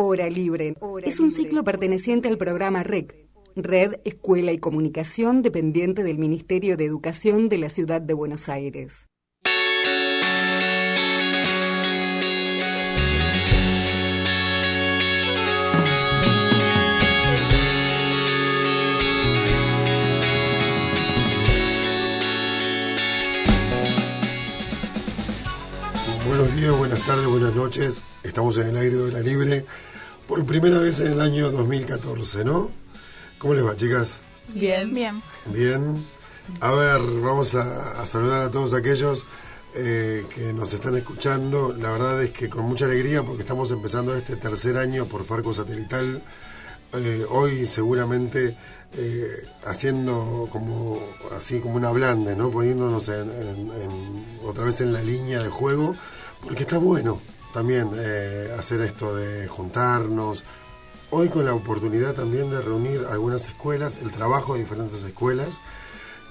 Hora Libre es un ciclo perteneciente al programa REC, Red Escuela y Comunicación dependiente del Ministerio de Educación de la Ciudad de Buenos Aires. Buenos días, buenas tardes, buenas noches. Estamos en el aire de la libre por primera vez en el año 2014, ¿no? ¿Cómo les va, chicas? Bien. Bien. Bien. A ver, vamos a, a saludar a todos aquellos eh, que nos están escuchando. La verdad es que con mucha alegría porque estamos empezando este tercer año por Farco Satelital. Eh, hoy seguramente eh, haciendo como así como una blande, ¿no? Poniéndonos en- en- en- otra vez en la línea de juego, porque está bueno también eh, hacer esto de juntarnos. Hoy con la oportunidad también de reunir algunas escuelas, el trabajo de diferentes escuelas,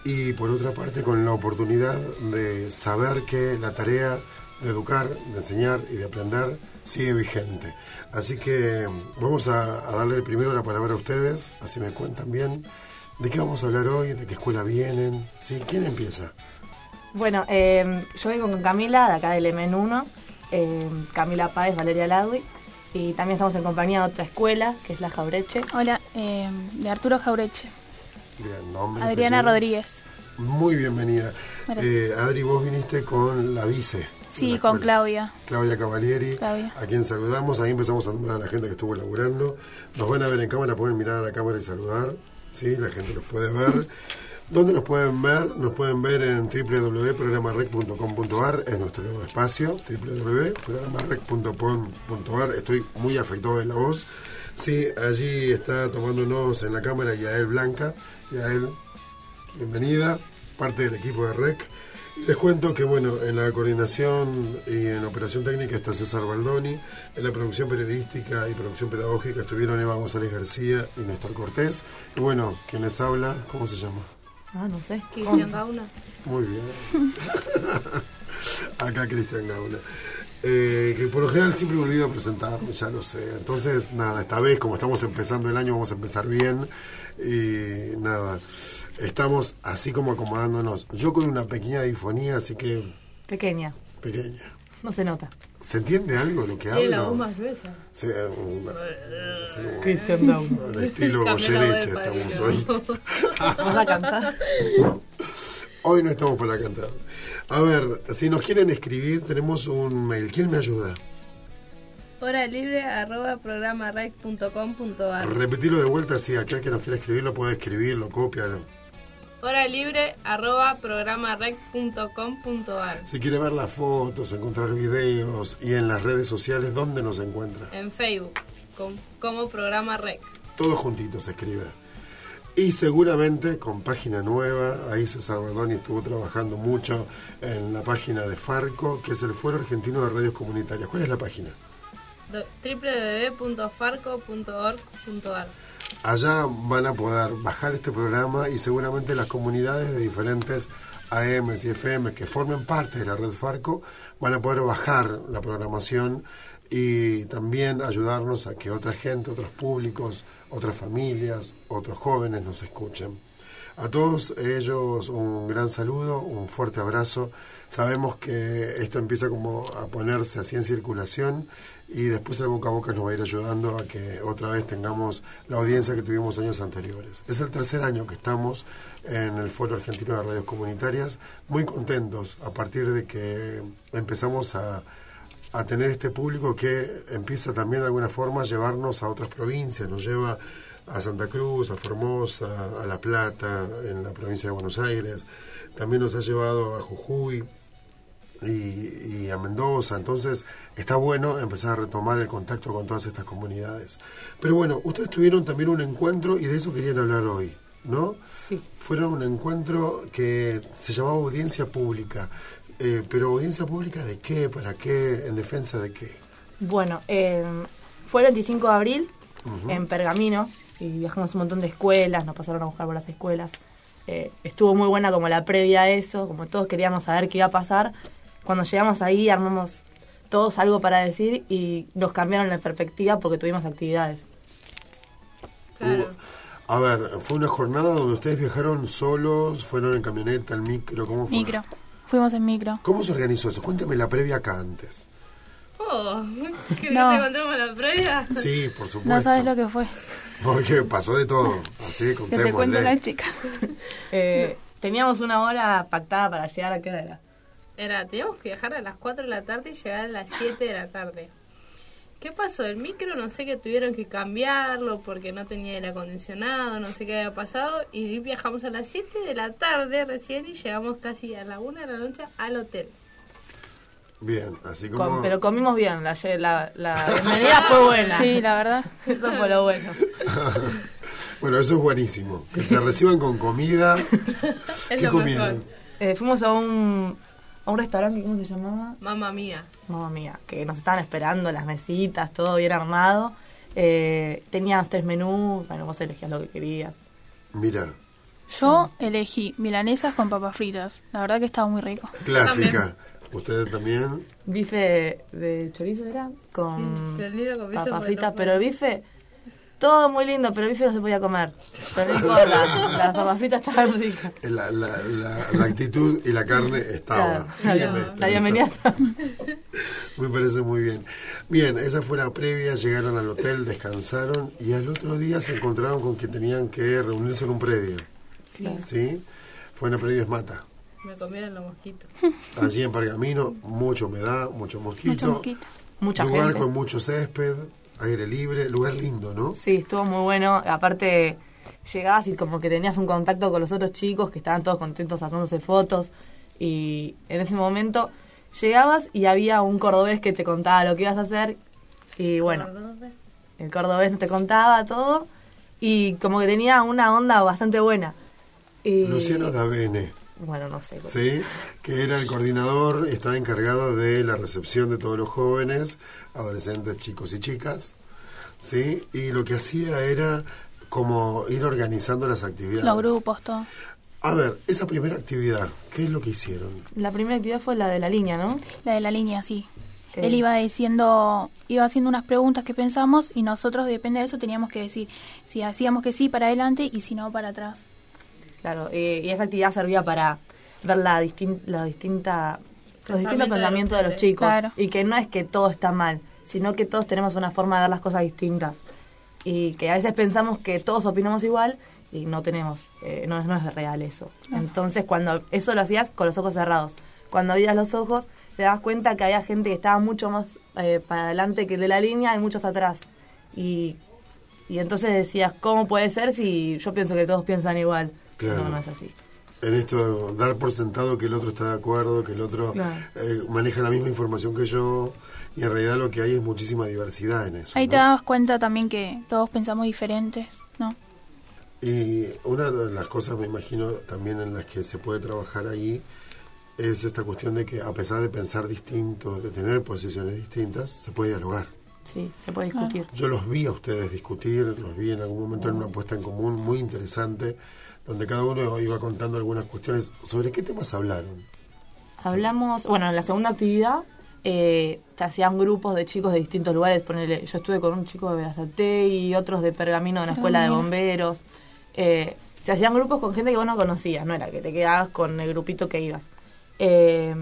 y por otra parte con la oportunidad de saber que la tarea de educar, de enseñar y de aprender sigue vigente. Así que vamos a, a darle primero la palabra a ustedes, así me cuentan bien de qué vamos a hablar hoy, de qué escuela vienen, ¿sí? ¿Quién empieza? Bueno, eh, yo vengo con Camila, de acá del MN1, eh, Camila Páez, Valeria Ladwi, y también estamos en compañía de otra escuela, que es la Jaureche. Hola, eh, de Arturo Jaureche. Bien, nombre. Adriana. Rodríguez. Muy bienvenida. Eh, Adri, vos viniste con la vice. Sí, la con. Claudia. Claudia Cavalieri, Claudia. a quien saludamos. Ahí empezamos a nombrar a la gente que estuvo laburando. Nos van a ver en cámara, pueden mirar a la cámara y saludar. Sí, la gente los puede ver. ¿Dónde nos pueden ver? Nos pueden ver en www.programarec.com.ar, es nuestro espacio, www.programarec.com.ar. Estoy muy afectado de la voz. Sí, allí está tomándonos en la cámara Yael Blanca. Yael, bienvenida, parte del equipo de REC. Y les cuento que, bueno, en la coordinación y en operación técnica está César Baldoni, en la producción periodística y producción pedagógica estuvieron Eva González García y Néstor Cortés. Y bueno, quien les habla, ¿cómo se llama? Ah, no sé. Cristian Gauna. Muy bien. Acá Cristian Gauna. Eh, que por lo general siempre me olvido presentarme, ya lo sé. Entonces, nada, esta vez, como estamos empezando el año, vamos a empezar bien. Y nada, estamos así como acomodándonos. Yo con una pequeña difonía, así que Pequeña, pequeña. No se nota. ¿Se entiende algo de lo que la hablo? voz más gruesa. Sí, eh, una- así como- Cristian Down. al estilo la Goyeneche estamos hoy. ¿Vas a cantar? Hoy no estamos para cantar. A ver, si nos quieren escribir, tenemos un mail. ¿Quién me ayuda? Hora libre arroba programarec.com.ar Repetirlo de vuelta, si aquel que nos quiera escribir lo puede escribir, lo copia. lo- Hora libre arroba programarec.com.ar Si quiere ver las fotos, encontrar videos y en las redes sociales, ¿dónde nos encuentra? En Facebook con- como programa rec. Todos juntitos se escribe. Y seguramente con página nueva, ahí César Bardoni estuvo trabajando mucho en la página de Farco, que es el Foro Argentino de Radios Comunitarias. ¿Cuál es la página? Www.farco.org.ar Allá van a poder bajar este programa y seguramente las comunidades de diferentes AMs y FM que formen parte de la red Farco van a poder bajar la programación y también ayudarnos a que otra gente, otros públicos, otras familias, otros jóvenes nos escuchen. A todos ellos un gran saludo, un fuerte abrazo. Sabemos que esto empieza como a ponerse así en circulación y después el boca a boca nos va a ir ayudando a que otra vez tengamos la audiencia que tuvimos años anteriores. Es el tercer año que estamos en el Foro Argentino de Radios Comunitarias, muy contentos a partir de que empezamos a, a tener este público que empieza también de alguna forma a llevarnos a otras provincias, nos lleva a Santa Cruz, a Formosa, a La Plata, en la provincia de Buenos Aires, también nos ha llevado a Jujuy y, y a Mendoza, entonces está bueno empezar a retomar el contacto con todas estas comunidades. Pero bueno, ustedes tuvieron también un encuentro y de eso querían hablar hoy, ¿no? Sí. Fueron un encuentro que se llamaba audiencia pública. Eh, pero audiencia pública de qué, para qué, en defensa de qué. Bueno, eh, fue el 25 de abril en Pergamino y viajamos un montón de escuelas, nos pasaron a buscar por las escuelas. Eh, estuvo muy buena como la previa a eso, como todos queríamos saber qué iba a pasar. Cuando llegamos ahí armamos todos algo para decir y nos cambiaron la perspectiva porque tuvimos actividades. Claro. A ver, fue una jornada donde ustedes viajaron solos, fueron en camioneta, en micro, ¿cómo fue? Micro. Fuimos en micro. ¿Cómo se organizó eso? Cuéntame la previa acá antes. Oh, ¿querés No. que te contemos la previa? Sí, por supuesto. No sabes lo que fue. Porque pasó de todo. Así, Que te cuento contémosle. la chica. Eh, teníamos una hora pactada para llegar a qué hora era. Era, teníamos que viajar a las 4 de la tarde y llegar a las 7 de la tarde. ¿Qué pasó? El micro no sé que tuvieron que cambiarlo porque no tenía aire acondicionado, no sé qué había pasado. Y viajamos a las 7 de la tarde recién y llegamos casi a la 1 de la noche al hotel. Bien, así Com- como... pero comimos bien, la, la, la bienvenida fue buena. Sí, la verdad. Eso fue lo bueno. Bueno, eso es buenísimo. Que te reciban con comida. ¿Qué comieron? Eh, fuimos a un, a un restaurante, ¿cómo se llamaba? Mamma mía. Mamma mía, que nos estaban esperando las mesitas, todo bien armado. Eh, tenías tres menús, bueno, vos elegías lo que querías. Mira, Yo elegí milanesas con papas fritas. La verdad que estaba muy rico. clásica. ¿Ustedes también? Bife de chorizo era con Sí, papas fritas, pero el bife, todo muy lindo, pero el bife no se podía comer. Pero no importa, las papas fritas estaban ricas. La, la, la, la actitud y la carne estaba. Claro, firme. la, la bienvenida. Me parece muy bien. Bien, esa fue la previa, llegaron al hotel, descansaron y al otro día se encontraron con que tenían que reunirse en un predio. Sí, ¿Sí? Fue en el predio Esmata. Me comieron los mosquitos. Allí en Pergamino, mucha humedad, mucho mosquito. Mucho mosquito. Mucha lugar gente. con mucho césped, aire libre, lugar lindo, ¿no? Sí, estuvo muy bueno. Aparte, llegabas y como que tenías un contacto con los otros chicos que estaban todos contentos sacándose fotos. Y en ese momento llegabas y había un cordobés que te contaba lo que ibas a hacer. Y bueno, el cordobés te contaba todo. Y como que tenía una onda bastante buena. Y, Luciano Davene, Bueno, no sé. ¿sí? Que era el coordinador, estaba encargado de la recepción de todos los jóvenes, adolescentes, chicos y chicas, ¿sí? Y lo que hacía era como ir organizando las actividades. Los grupos, todo. A ver, esa primera actividad, ¿qué es lo que hicieron? La primera actividad fue la de la línea, ¿no? La de la línea, sí. Eh. Él iba diciendo, iba haciendo unas preguntas que pensamos y nosotros, depende de eso, teníamos que decir si hacíamos que sí para adelante y si no para atrás. Claro, eh, y esa actividad servía para ver la, distin la distinta, los distintos Pensamiento de pensamientos de los chicos. Claro. Y que no es que todo está mal, sino que todos tenemos una forma de ver las cosas distintas. Y que a veces pensamos que todos opinamos igual y no tenemos, eh, no, es- no es real eso. Entonces, cuando eso lo hacías con los ojos cerrados, cuando abrías los ojos, te das cuenta que había gente que estaba mucho más eh, para adelante que el de la línea y muchos atrás. Y, y entonces decías, ¿cómo puede ser si yo pienso que todos piensan igual? Claro. No, no es así. En esto, dar por sentado que el otro está de acuerdo, que el otro Claro. eh, maneja la misma información que yo, y en realidad lo que hay es muchísima diversidad en eso. Ahí ¿no? te dabas cuenta también que todos pensamos diferentes, ¿no? Y una de las cosas, me imagino, también en las que se puede trabajar ahí es esta cuestión de que a pesar de pensar distinto, de tener posiciones distintas, se puede dialogar. Sí, se puede discutir. Yo los vi a ustedes discutir, los vi en algún momento en una puesta en común muy interesante, donde cada uno iba contando algunas cuestiones. ¿Sobre qué temas hablaron? Hablamos, bueno, en la segunda actividad eh, se hacían grupos de chicos de distintos lugares. Ponele, yo estuve con un chico de Berazaté y otros de Pergamino de la escuela de Pergamino. bomberos. Eh, se hacían grupos con gente que vos no conocías, no era que te quedabas con el grupito que ibas. Eh,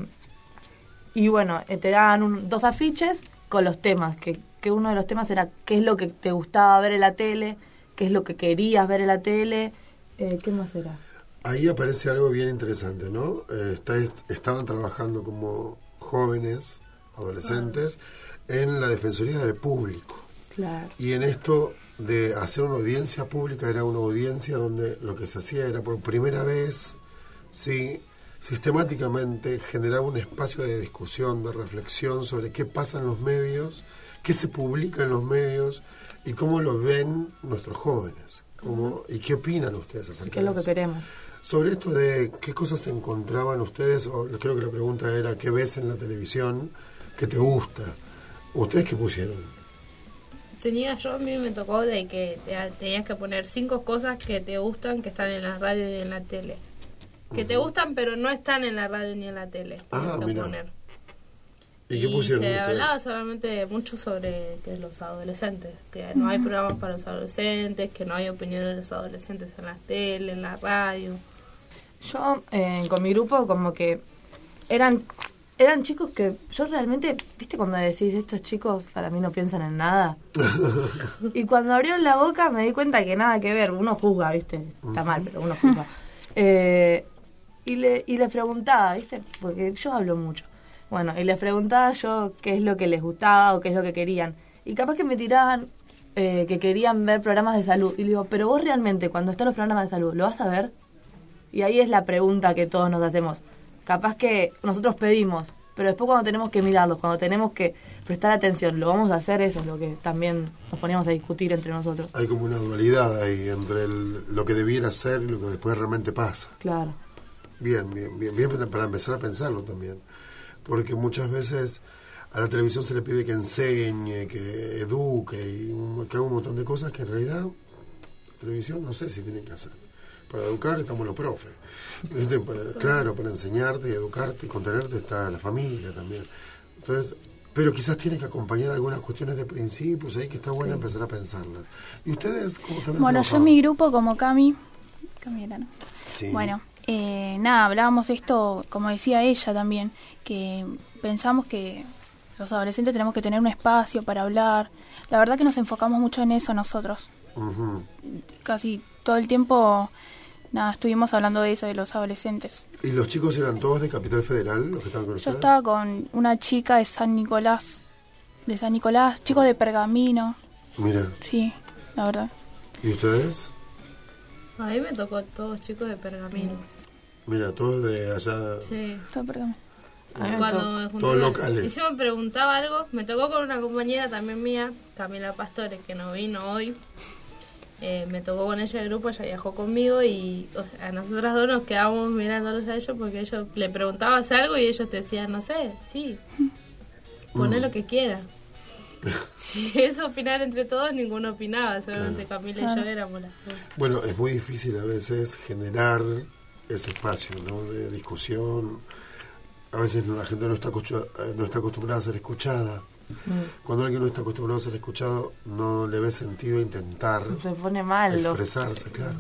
y bueno, eh, te daban un- dos afiches con los temas, que, que uno de los temas era qué es lo que te gustaba ver en la tele, qué es lo que querías ver en la tele, eh, ¿qué más era? Ahí aparece algo bien interesante, ¿no? Eh, está- estaban trabajando como jóvenes, adolescentes, en la Defensoría del Público. Claro. Y en esto de hacer una audiencia pública era una audiencia donde lo que se hacía era por primera vez, sí, sistemáticamente generar un espacio de discusión, de reflexión sobre qué pasa en los medios, qué se publica en los medios y cómo lo ven nuestros jóvenes. ¿Y qué opinan ustedes acerca ¿Qué es lo de que queremos? Sobre esto de qué cosas se encontraban ustedes, o creo que la pregunta era qué ves en la televisión que te gusta. ¿Ustedes qué pusieron? Tenía yo, a mí me tocó de que te- tenías que poner cinco cosas que te gustan que están en la radio y en la tele. Que te gustan pero no están en la radio ni en la tele. Ah, mira. poner. ¿Y qué pusieron se ustedes? hablaba solamente mucho sobre que los adolescentes, que no hay programas para los adolescentes, que no hay opinión de los adolescentes en la tele, en la radio. Yo, eh, con mi grupo, como que eran eran chicos que yo realmente, viste cuando decís, estos chicos para mí no piensan en nada. y cuando abrieron la boca me di cuenta que nada que ver, uno juzga, viste, está mal, pero uno juzga. Eh, y, le, y les preguntaba, viste, porque yo hablo mucho. Bueno, y les preguntaba yo qué es lo que les gustaba o qué es lo que querían. Y capaz que me tiraban eh, que querían ver programas de salud. Y le digo, pero vos realmente cuando están los programas de salud, ¿lo vas a ver? Y ahí es la pregunta que todos nos hacemos. Capaz que nosotros pedimos, pero después cuando tenemos que mirarlos, cuando tenemos que prestar atención, ¿lo vamos a hacer? Eso es lo que también nos poníamos a discutir entre nosotros. Hay como una dualidad ahí entre el- lo que debiera ser y lo que después realmente pasa. Claro. Bien, bien, bien, bien para empezar a pensarlo también. Porque muchas veces a la televisión se le pide que enseñe, que eduque y un- que haga un montón de cosas que en realidad la televisión no sé si tiene que hacer. Para educar estamos los profes. Claro, para enseñarte y educarte y contenerte está la familia también. Entonces, pero quizás tiene que acompañar algunas cuestiones de principios ahí que está bueno empezar a pensarlas. ¿Y ustedes cómo Bueno, yo en mi grupo como Cami, Cami era, ¿no? Sí. Bueno, eh, nada, hablábamos esto, como decía ella también, que pensamos que los adolescentes tenemos que tener un espacio para hablar. La verdad que nos enfocamos mucho en eso nosotros. Casi todo el tiempo, nada, estuvimos hablando de eso, de los adolescentes. ¿Y los chicos eran todos de Capital Federal, los que estaban con Yo ustedes? estaba con una chica de San Nicolás, de San Nicolás, chicos de Pergamino, Mira, sí, la verdad. ¿y ustedes? A mí me tocó todos chicos de pergamino. Mira, todos de allá. Sí. Todo de Pergamino. A mí me Cuando Todos locales. Y si me preguntaba algo, me tocó con una compañera también mía, Camila Pastore, que no vino hoy. Eh, me tocó con ella el grupo, ella viajó conmigo y o sea, a nosotras dos nos quedábamos mirándolos a ellos porque ellos le preguntabas algo y ellos te decían, no sé, sí, poné Mm. lo que quieras. Si eso opinar entre todos, ninguno opinaba, solamente Camila y yo éramos las dos. Bueno, es muy difícil a veces generar ese espacio ¿no? de discusión. A veces la gente no está, eh, no está acostumbrada a ser escuchada. Cuando alguien no está acostumbrado a ser escuchado, no le ve sentido intentar Se pone mal. los- expresarse, claro.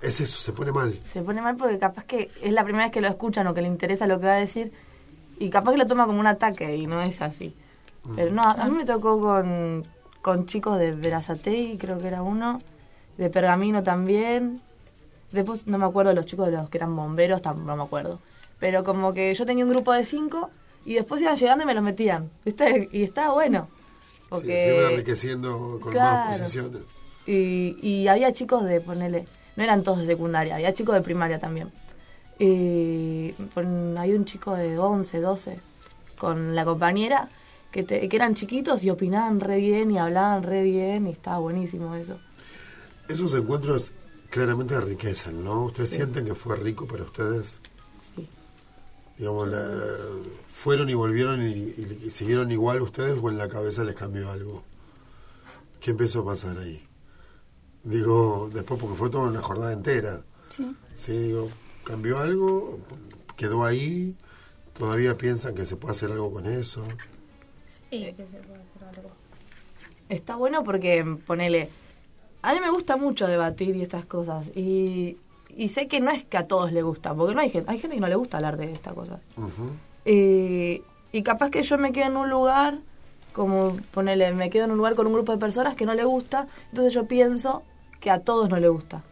Es eso, se pone mal. se pone mal porque capaz que es la primera vez que lo escuchan o que le interesa lo que va a decir y capaz que lo toma como un ataque y no es así. Pero no, a mí me tocó con, con chicos de Verazatei, creo que era uno, de Pergamino también. Después no me acuerdo de los chicos de los que eran bomberos, no me acuerdo. Pero como que yo tenía un grupo de cinco y después iban llegando y me los metían. ¿viste? Y estaba bueno. Sí, Porque se va enriqueciendo con Claro. más posiciones. y, y había chicos de, ponele, no eran todos de secundaria, había chicos de primaria también. Y pon- había un chico de 11, 12 con la compañera que, te- que eran chiquitos y opinaban re bien y hablaban re bien y estaba buenísimo eso. Esos encuentros claramente enriquecen, ¿no? ¿Ustedes sienten que fue rico para ustedes? Sí. Digamos, la- la- ¿fueron y volvieron y, y- y siguieron igual ustedes o en la cabeza les cambió algo? ¿Qué empezó a pasar ahí? Digo, después porque fue toda una jornada entera. Sí. Sí, digo, ¿cambió algo? ¿Quedó ahí? ¿Todavía piensan que se puede hacer algo con eso? Sí, que se puede hacer algo. Está bueno porque, ponele, a mí me gusta mucho debatir y estas cosas. Y, y sé que no es que a todos les gusta, porque no hay gente, hay gente que no le gusta hablar de estas cosas. Eh, y capaz que yo me quedo en un lugar, como ponele, me quedo en un lugar con un grupo de personas que no le gusta, entonces yo pienso que a todos no le gusta.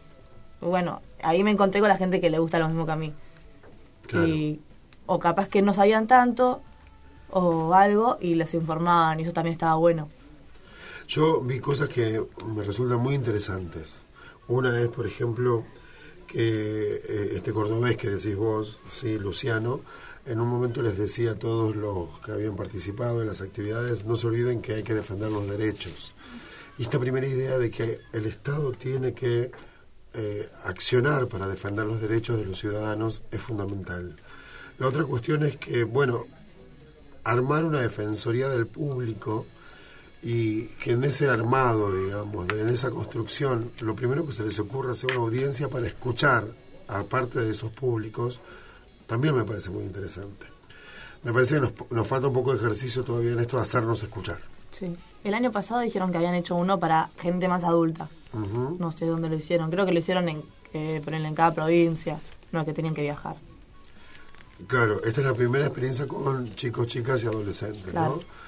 Bueno, ahí me encontré con la gente que le gusta lo mismo que a mí. Claro. Y, o capaz que no sabían tanto o algo y les informaban y eso también estaba bueno. Yo vi cosas que me resultan muy interesantes. Una es, por ejemplo, que eh, este cordobés que decís vos, sí, Luciano, en un momento les decía a todos los que habían participado en las actividades, no se olviden que hay que defender los derechos. Y esta primera idea de que el Estado tiene que eh, accionar para defender los derechos de los ciudadanos es fundamental. La otra cuestión es que, bueno, armar una defensoría del público y que en ese armado, digamos, de- en esa construcción, lo primero que se les ocurra sea una audiencia para escuchar, aparte de esos públicos, también me parece muy interesante. Me parece que nos, nos falta un poco de ejercicio todavía en esto de hacernos escuchar. Sí. El año pasado dijeron que habían hecho uno para gente más adulta. No sé dónde lo hicieron. Creo que lo hicieron en, eh, en cada provincia. No, que tenían que viajar. Claro, esta es la primera experiencia con chicos, chicas y adolescentes, Claro. ¿no?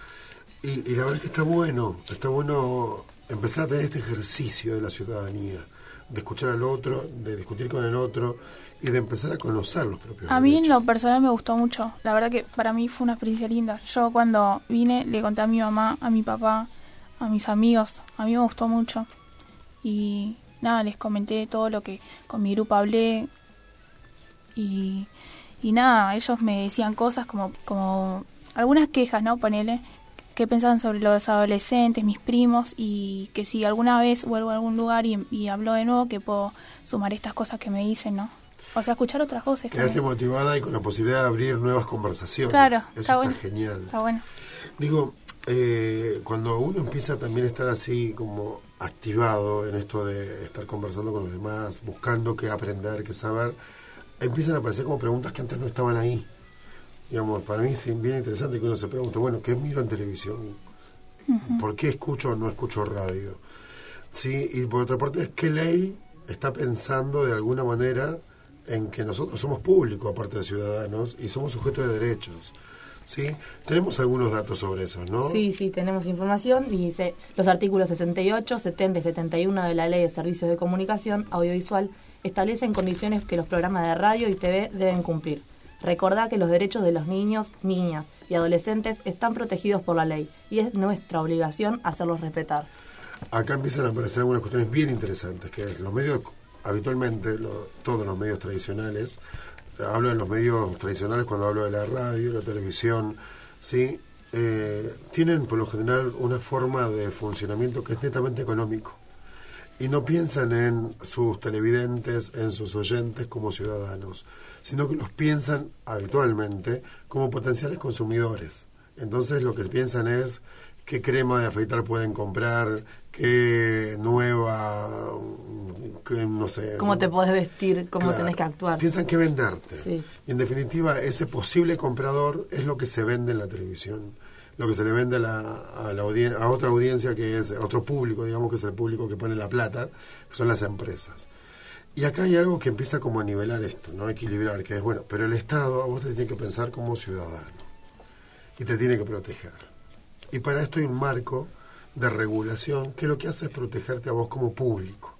Y, y la verdad es que está bueno, está bueno empezar a tener este ejercicio de la ciudadanía, de escuchar al otro, de discutir con el otro y de empezar a conocer los propios A mí en derechos. lo personal me gustó mucho. La verdad que para mí fue una experiencia linda. Yo cuando vine le conté a mi mamá, a mi papá, a mis amigos. A mí me gustó mucho. Y nada, les comenté todo lo que con mi grupo hablé. Y, y nada, ellos me decían cosas como, como algunas quejas, ¿no? Ponele, que pensaban sobre los adolescentes, mis primos, y que si alguna vez vuelvo a algún lugar y, y hablo de nuevo, que puedo sumar estas cosas que me dicen, ¿no? O sea, escuchar otras voces. Quedaste también. motivada y con la posibilidad de abrir nuevas conversaciones. Claro, Eso está está, bueno. genial. Está bueno. Digo, eh, cuando uno empieza también a estar así como activado en esto de estar conversando con los demás, buscando qué aprender, qué saber, empiezan a aparecer como preguntas que antes no estaban ahí. Digamos, para mí es bien interesante que uno se pregunte, bueno, ¿qué miro en televisión? ¿Por qué escucho o no escucho radio? Sí, y por otra parte, ¿qué ley está pensando de alguna manera en que nosotros somos público, aparte de ciudadanos, y somos sujetos de derechos? ¿Sí? Tenemos algunos datos sobre eso, ¿no? Sí, sí, tenemos información. Dice, los artículos 68, 70 y 71 de la Ley de Servicios de Comunicación Audiovisual establecen condiciones que los programas de radio y TV deben cumplir. Recordá que los derechos de los niños, niñas y adolescentes están protegidos por la ley y es nuestra obligación hacerlos respetar. Acá empiezan a aparecer algunas cuestiones bien interesantes, que los medios, habitualmente, todos los medios tradicionales, hablo de los medios tradicionales cuando hablo de la radio, la televisión, ¿sí? Eh, tienen por lo general una forma de funcionamiento que es netamente económico. Y no piensan en sus televidentes, en sus oyentes como ciudadanos, sino que los piensan habitualmente como potenciales consumidores. Entonces lo que piensan es qué crema de afeitar pueden comprar, qué nueva, qué, no sé. ¿Cómo te podés vestir? ¿Cómo Claro. tenés que actuar? Piensan que venderte. Sí. Y en definitiva, ese posible comprador es lo que se vende en la televisión. Lo que se le vende a, la, a, la audien- a otra audiencia que es, a otro público, digamos que es el público que pone la plata, que son las empresas. Y acá hay algo que empieza como a nivelar esto, ¿no? A equilibrar, que es, bueno, pero el Estado a vos te tiene que pensar como ciudadano y te tiene que proteger. Y para esto hay un marco de regulación que lo que hace es protegerte a vos como público.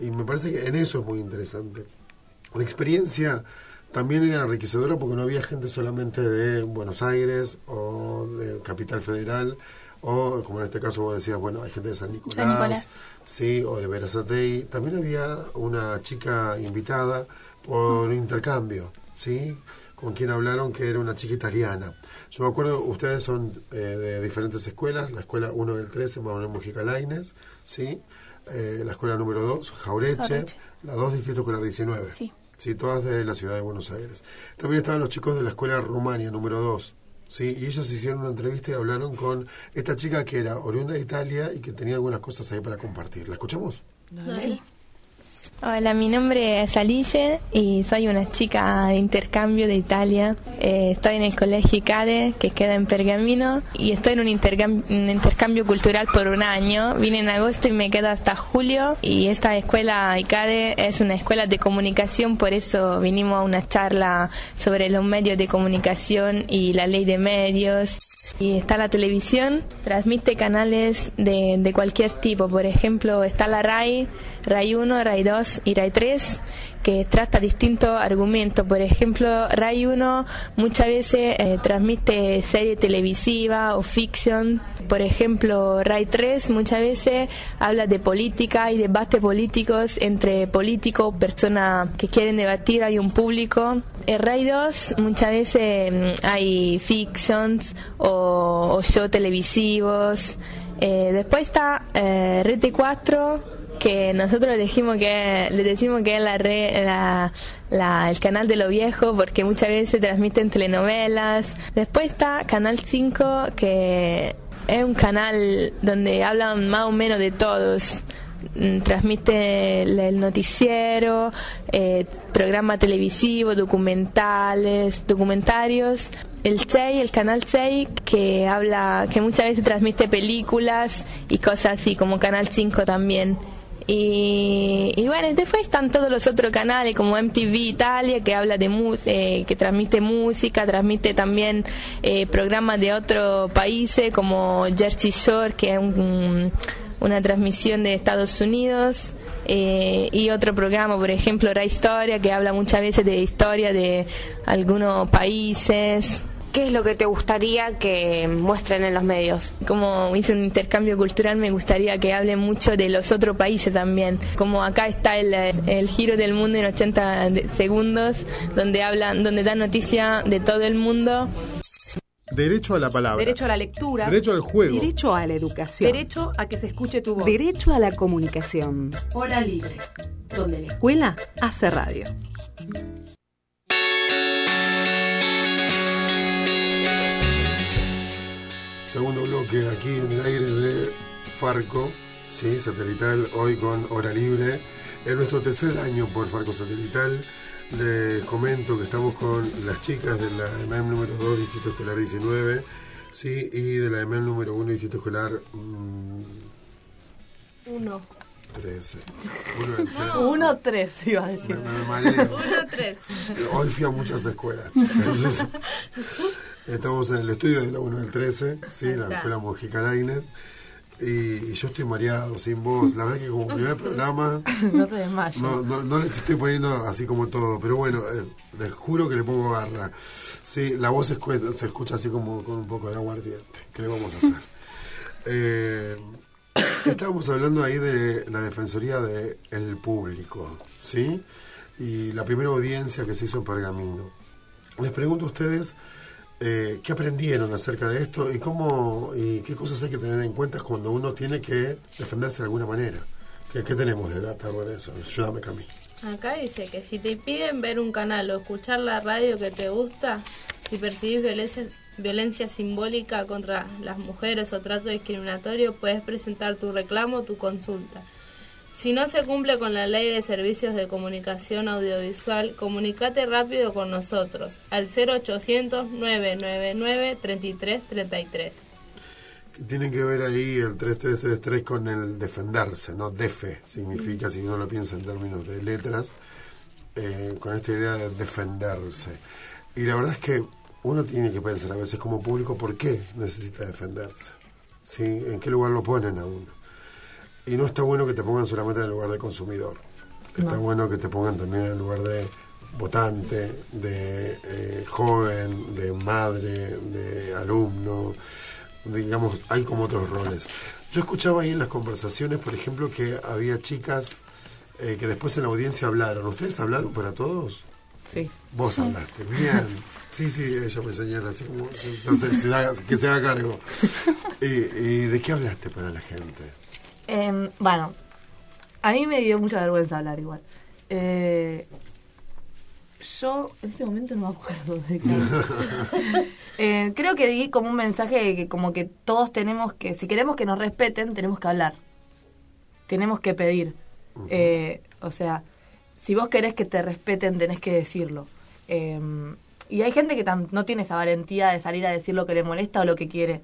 Y me parece que en eso es muy interesante. La experiencia también era enriquecedora porque no había gente solamente de Buenos Aires o de Capital Federal o como en este caso vos decías, bueno, hay gente de San Nicolás, San Nicolás. sí, o de Verazatei. También había una chica invitada por intercambio, ¿sí? Con quien hablaron que era una chica italiana. Yo me acuerdo, ustedes son eh, de diferentes escuelas, la escuela 1 del 13, Manuel Mujica Lainez, ¿sí? Eh, la escuela número 2, Jaureche, Jaureche. la 2, Distrito Escolar 19. Sí. Sí, todas de la ciudad de Buenos Aires. También estaban los chicos de la escuela Rumania número 2. Sí, y ellos hicieron una entrevista y hablaron con esta chica que era oriunda de Italia y que tenía algunas cosas ahí para compartir. ¿La escuchamos? Sí. Hola, mi nombre es Alice y soy una chica de intercambio de Italia. Eh, estoy en el colegio ICADE que queda en Pergamino y estoy en un, intercam- un intercambio cultural por un año. Vine en agosto y me quedo hasta julio y esta escuela ICADE es una escuela de comunicación, por eso vinimos a una charla sobre los medios de comunicación y la ley de medios. Y está la televisión, transmite canales de, de cualquier tipo. Por ejemplo, está la RAI, RAI 1, RAI 2 y RAI 3, que trata distintos argumentos. Por ejemplo, RAI 1 muchas veces eh, transmite serie televisiva o ficción. Por ejemplo, RAI 3 muchas veces habla de política y debate políticos entre políticos, personas que quieren debatir, hay un público. En RAI 2 muchas veces mm, hay fictions o, o shows televisivos. Eh, después está eh, Rete 4 que nosotros le dijimos que le decimos que es la, re- la- la- el canal de lo viejo porque muchas veces transmiten telenovelas. Después está Canal 5 que es un canal donde hablan más o menos de todos. Mm, Transmite el noticiero, eh, programa televisivo, documentales, documentarios. el 6, el canal 6, que habla, que muchas veces transmite películas y cosas así, como Canal 5 también. Y, y, bueno, después están todos los otros canales como MTV Italia que habla de eh, que transmite música, transmite también eh, programas de otros países como Jersey Shore que es una transmisión de Estados Unidos. Eh, y otro programa, por ejemplo, La Historia, que habla muchas veces de historia de algunos países. ¿Qué es lo que te gustaría que muestren en los medios? Como hice un intercambio cultural, me gustaría que hablen mucho de los otros países también. Como acá está el, el giro del mundo en 80 segundos, donde hablan, donde dan noticia de todo el mundo. Derecho a la palabra. Derecho a la lectura. Derecho al juego. Derecho a la educación. Derecho a que se escuche tu voz. Derecho a la comunicación. Hora libre, donde la escuela hace radio. Segundo bloque aquí en el aire de Farco, sí, satelital, hoy con hora libre. En nuestro tercer año por Farco Satelital, les comento que estamos con las chicas de la EMEM número 2, Distrito Escolar 19, sí, y de la EMEM número 1, Distrito Escolar 1. 13. 1 3 iba a decir. Me, me mareo. 1 3. Hoy fui a muchas escuelas. Entonces, estamos en el estudio de la 1 del 13, ¿sí? la escuela Mojica Lainer. Y, y yo estoy mareado, sin voz. La verdad que como primer programa No te desmayes. no, no, no les estoy poniendo así como todo. Pero bueno, eh, les juro que le pongo garra. Sí, la voz se escu- se escucha así como con un poco de aguardiente. ¿Qué le vamos a hacer? Eh, estábamos hablando ahí de la Defensoría del Público, ¿sí? Y la primera audiencia que se hizo en Pergamino. Les pregunto a ustedes eh, qué aprendieron acerca de esto y cómo y qué cosas hay que tener en cuenta cuando uno tiene que defenderse de alguna manera. ¿Qué, tenemos de data sobre eso? Ayúdame, Cami. Acá dice que si te piden ver un canal o escuchar la radio que te gusta, si percibís violencia, violencia simbólica contra las mujeres o trato discriminatorio, puedes presentar tu reclamo o tu consulta. Si no se cumple con la ley de servicios de comunicación audiovisual, comunicate rápido con nosotros al 0800-999-3333. Que tienen que ver ahí el 3333 con el defenderse, ¿no? Defe significa, si uno lo piensa en términos de letras, eh, con esta idea de defenderse. Y la verdad es que uno tiene que pensar a veces como público por qué necesita defenderse. ¿Sí? ¿En qué lugar lo ponen a uno? Y no está bueno que te pongan solamente en el lugar de consumidor. Está No. bueno que te pongan también en el lugar de votante, de eh, joven, de madre, de alumno. Digamos, hay como otros roles. Yo escuchaba ahí en las conversaciones, por ejemplo, que había chicas eh, que después en la audiencia hablaron. ¿Ustedes hablaron para todos? Sí. Vos hablaste, bien. Sí, sí, ella me señala así como se- se- se- se haga- que se haga cargo. ¿Y, y de qué hablaste para la gente? Em, bueno, a mí me dio mucha vergüenza hablar igual. Eh, yo en este momento no me acuerdo de qué. Eh, creo que di como un mensaje de que como que todos tenemos que, si queremos que nos respeten, tenemos que hablar. Tenemos que pedir. Eh, o sea, si vos querés que te respeten, tenés que decirlo. Eh, y hay gente que no tiene esa valentía de salir a decir lo que le molesta o lo que quiere.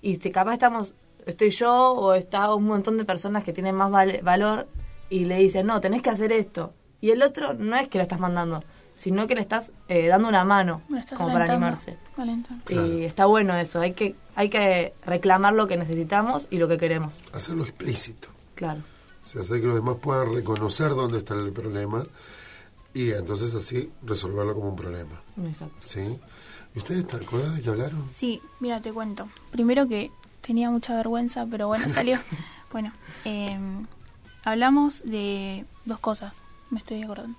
Y si capaz estamos, estoy yo o está un montón de personas que tienen más val- valor y le dicen, no, tenés que hacer esto. Y el otro no es que lo estás mandando, sino que le estás eh, dando una mano como para animarse. Claro. Y está bueno eso, hay que, hay que reclamar lo que necesitamos y lo que queremos. Hacerlo explícito. Claro. O sea, hacer que los demás puedan reconocer dónde está el problema y entonces así resolverlo como un problema. Exacto. ¿Sí? ¿Y ustedes te acuerdan de que hablaron? Sí, mira, te cuento. Primero que tenía mucha vergüenza, pero bueno, salió. bueno, eh, hablamos de dos cosas, me estoy acordando.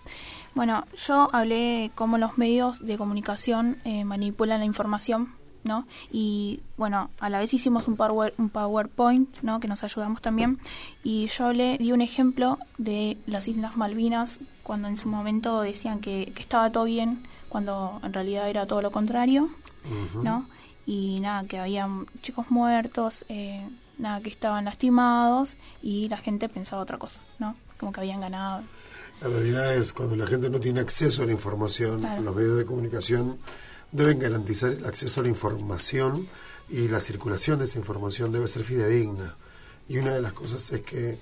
Bueno, yo hablé de cómo los medios de comunicación eh, manipulan la información, ¿no? Y bueno, a la vez hicimos un, power, un PowerPoint, ¿no? Que nos ayudamos también. Y yo hablé, di un ejemplo de las Islas Malvinas, cuando en su momento decían que, que estaba todo bien, cuando en realidad era todo lo contrario. ¿no? Y nada, que había chicos muertos, eh, nada, que estaban lastimados y la gente pensaba otra cosa, ¿no? Como que habían ganado. La realidad es cuando la gente no tiene acceso a la información, Claro. los medios de comunicación deben garantizar el acceso a la información y la circulación de esa información debe ser fidedigna. Y una de las cosas es que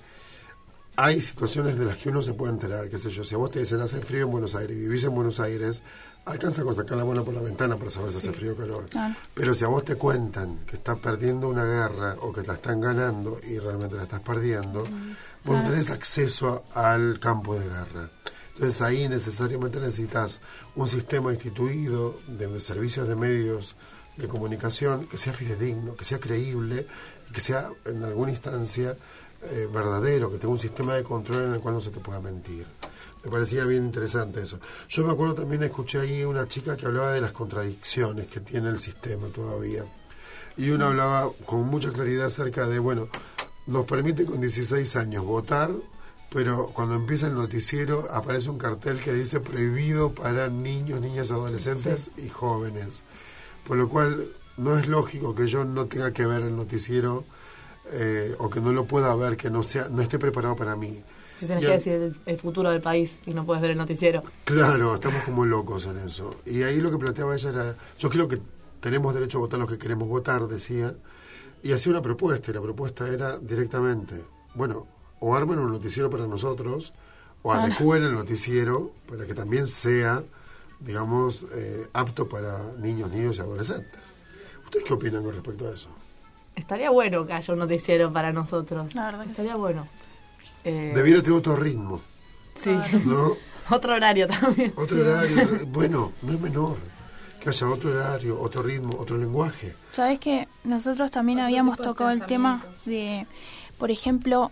hay situaciones de las que uno se puede enterar, qué sé yo, si a vos te dicen hace frío en Buenos Aires y vivís en Buenos Aires, alcanza con sacar la mano por la ventana para saber si hace frío o calor. Pero si a vos te cuentan que estás perdiendo una guerra o que la están ganando y realmente la estás perdiendo, vos no tenés acceso al campo de guerra. Entonces ahí necesariamente necesitas un sistema instituido de servicios de medios de comunicación que sea fidedigno, que sea creíble, que sea en alguna instancia eh, verdadero, que tenga un sistema de control en el cual no se te pueda mentir. Me parecía bien interesante eso. Yo me acuerdo también, escuché ahí una chica que hablaba de las contradicciones que tiene el sistema todavía. Y una hablaba con mucha claridad acerca de, bueno, nos permite con 16 años votar, pero cuando empieza el noticiero aparece un cartel que dice prohibido para niños, niñas, adolescentes y jóvenes. Por lo cual no es lógico que yo no tenga que ver el noticiero eh, o que no lo pueda ver, que no sea no esté preparado para mí. Si tenés que decir el, futuro del país y no puedes ver el noticiero. Claro, estamos como locos en eso. Y ahí lo que planteaba ella era, yo creo que tenemos derecho a votar los que queremos votar, decía, y hacía una propuesta, y la propuesta era directamente, bueno, o armen un noticiero para nosotros, o adecúen el noticiero para que también sea, digamos, eh, apto para niños, niños y adolescentes. ¿Ustedes qué opinan con respecto a eso? Estaría bueno que haya un noticiero para nosotros. La verdad que estaría bueno. Eh, Debiera tener otro ritmo. Sí. ¿No? otro horario también. Otro horario. bueno, no es menor. Que haya otro horario, otro ritmo, otro lenguaje. Sabes que nosotros también habíamos tocado el tema de, por ejemplo,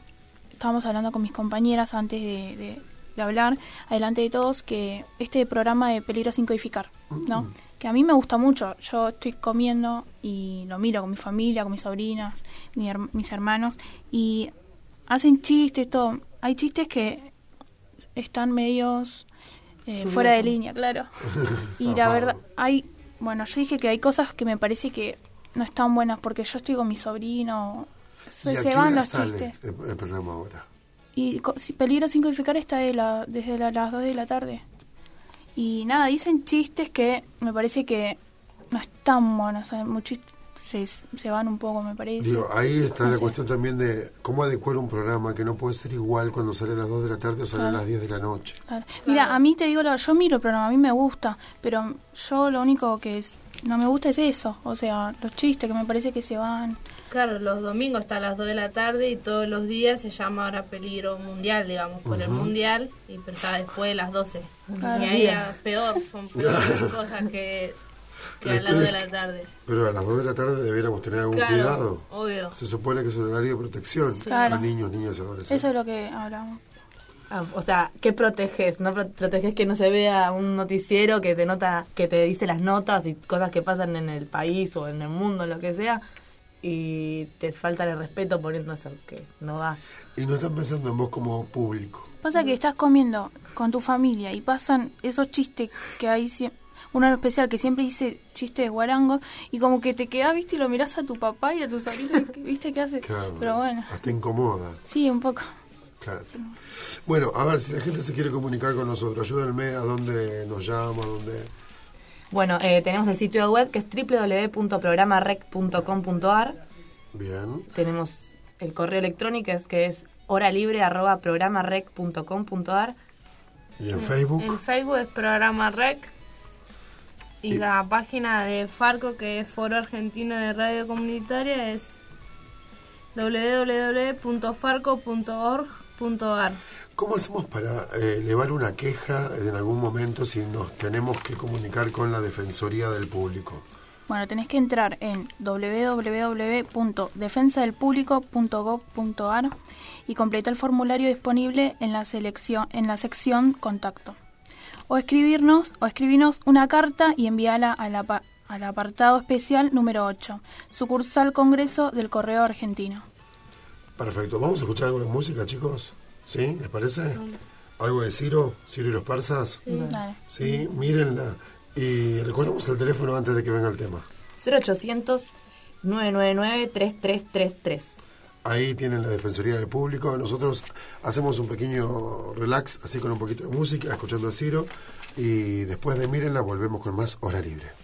estábamos hablando con mis compañeras antes de, de, hablar, adelante de todos, que este programa de peligro sin codificar, ¿no? Mm. Que a mí me gusta mucho. Yo estoy comiendo y lo miro con mi familia, con mis sobrinas, mis hermanos, y hacen chistes, todo. Hay chistes que están medios eh, fuera de línea, claro. y la verdad, hay, bueno, yo dije que hay cosas que me parece que no están buenas porque yo estoy con mi sobrino, se, van los chistes. El, programa ahora. Y Peligro sin codificar está de la, desde las 2 de la tarde. Y nada, dicen chistes que me parece que no están buenos, muchos se, van un poco, me parece. Digo, ahí está la cuestión también de cómo adecuar un programa que no puede ser igual cuando sale a las 2 de la tarde o sale a las 10 de la noche. Mira, a mí te digo, yo miro el programa, a mí me gusta, pero yo lo único que es, no me gusta es eso, o sea, los chistes que me parece que se van. Claro, los domingos está a las 2 de la tarde y todos los días se llama ahora peligro mundial, digamos, por el mundial, y pero está después de las 12. Y ahí peor, son cosas que a las 2 de la tarde. Pero a las 2 de la tarde deberíamos tener algún cuidado. Obvio. Se supone que es un horario de protección a niños, niñas y adolescentes. Eso es lo que hablamos. Ah, o sea, ¿qué proteges? ¿No proteges que no se vea un noticiero que te nota, que te dice las notas y cosas que pasan en el país o en el mundo, lo que sea? Y te falta el respeto poniendo eso que no va. Y no están pensando en vos como público. Pasa que estás comiendo con tu familia y pasan esos chistes que hay siempre uno especial que siempre dice chistes de guarango y como que te quedas, viste, y lo miras a tu papá y a tus amigos, viste, ¿qué hace? Pero bueno. Hasta incomoda. Sí, un poco. Claro. Bueno, a ver, si la gente se quiere comunicar con nosotros, ayúdenme a dónde nos llama, a dónde... Bueno, eh, tenemos el sitio web que es www.programarec.com.ar. Bien. Tenemos el correo electrónico que es horalibre.programarec.com.ar. ¿Y en Facebook? En Facebook es Programa Rec. Y la página de Farco, que es Foro Argentino de Radio Comunitaria, es www.farco.org.ar. ¿Cómo hacemos para eh, elevar una queja en algún momento si nos tenemos que comunicar con la Defensoría del Público? Bueno, tenés que entrar en www.defensadelpublico.gov.ar y completar el formulario disponible en la selección en la sección Contacto o escribirnos o escribirnos una carta y enviarla al apartado especial número 8, sucursal Congreso del Correo Argentino. Perfecto, vamos a escuchar algo de música, chicos. ¿Sí? ¿Les parece? ¿Algo de Ciro? ¿Ciro y los Parsas? Sí, sí mírenla. Y recordamos el teléfono antes de que venga el tema. 0800 999 3333. Ahí tienen la Defensoría del Público. Nosotros hacemos un pequeño relax, así con un poquito de música, escuchando a Ciro. Y después de Mírenla, volvemos con más Hora Libre.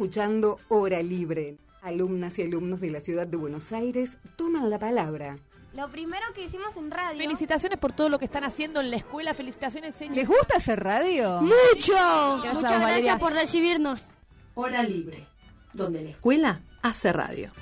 Escuchando Hora Libre. Alumnas y alumnos de la ciudad de Buenos Aires toman la palabra. Lo primero que hicimos en radio. Felicitaciones por todo lo que están haciendo en la escuela. Felicitaciones, señor. ¿Les gusta hacer radio? ¡Mucho! Muchas gracias por recibirnos. Hora Libre, donde la escuela hace radio.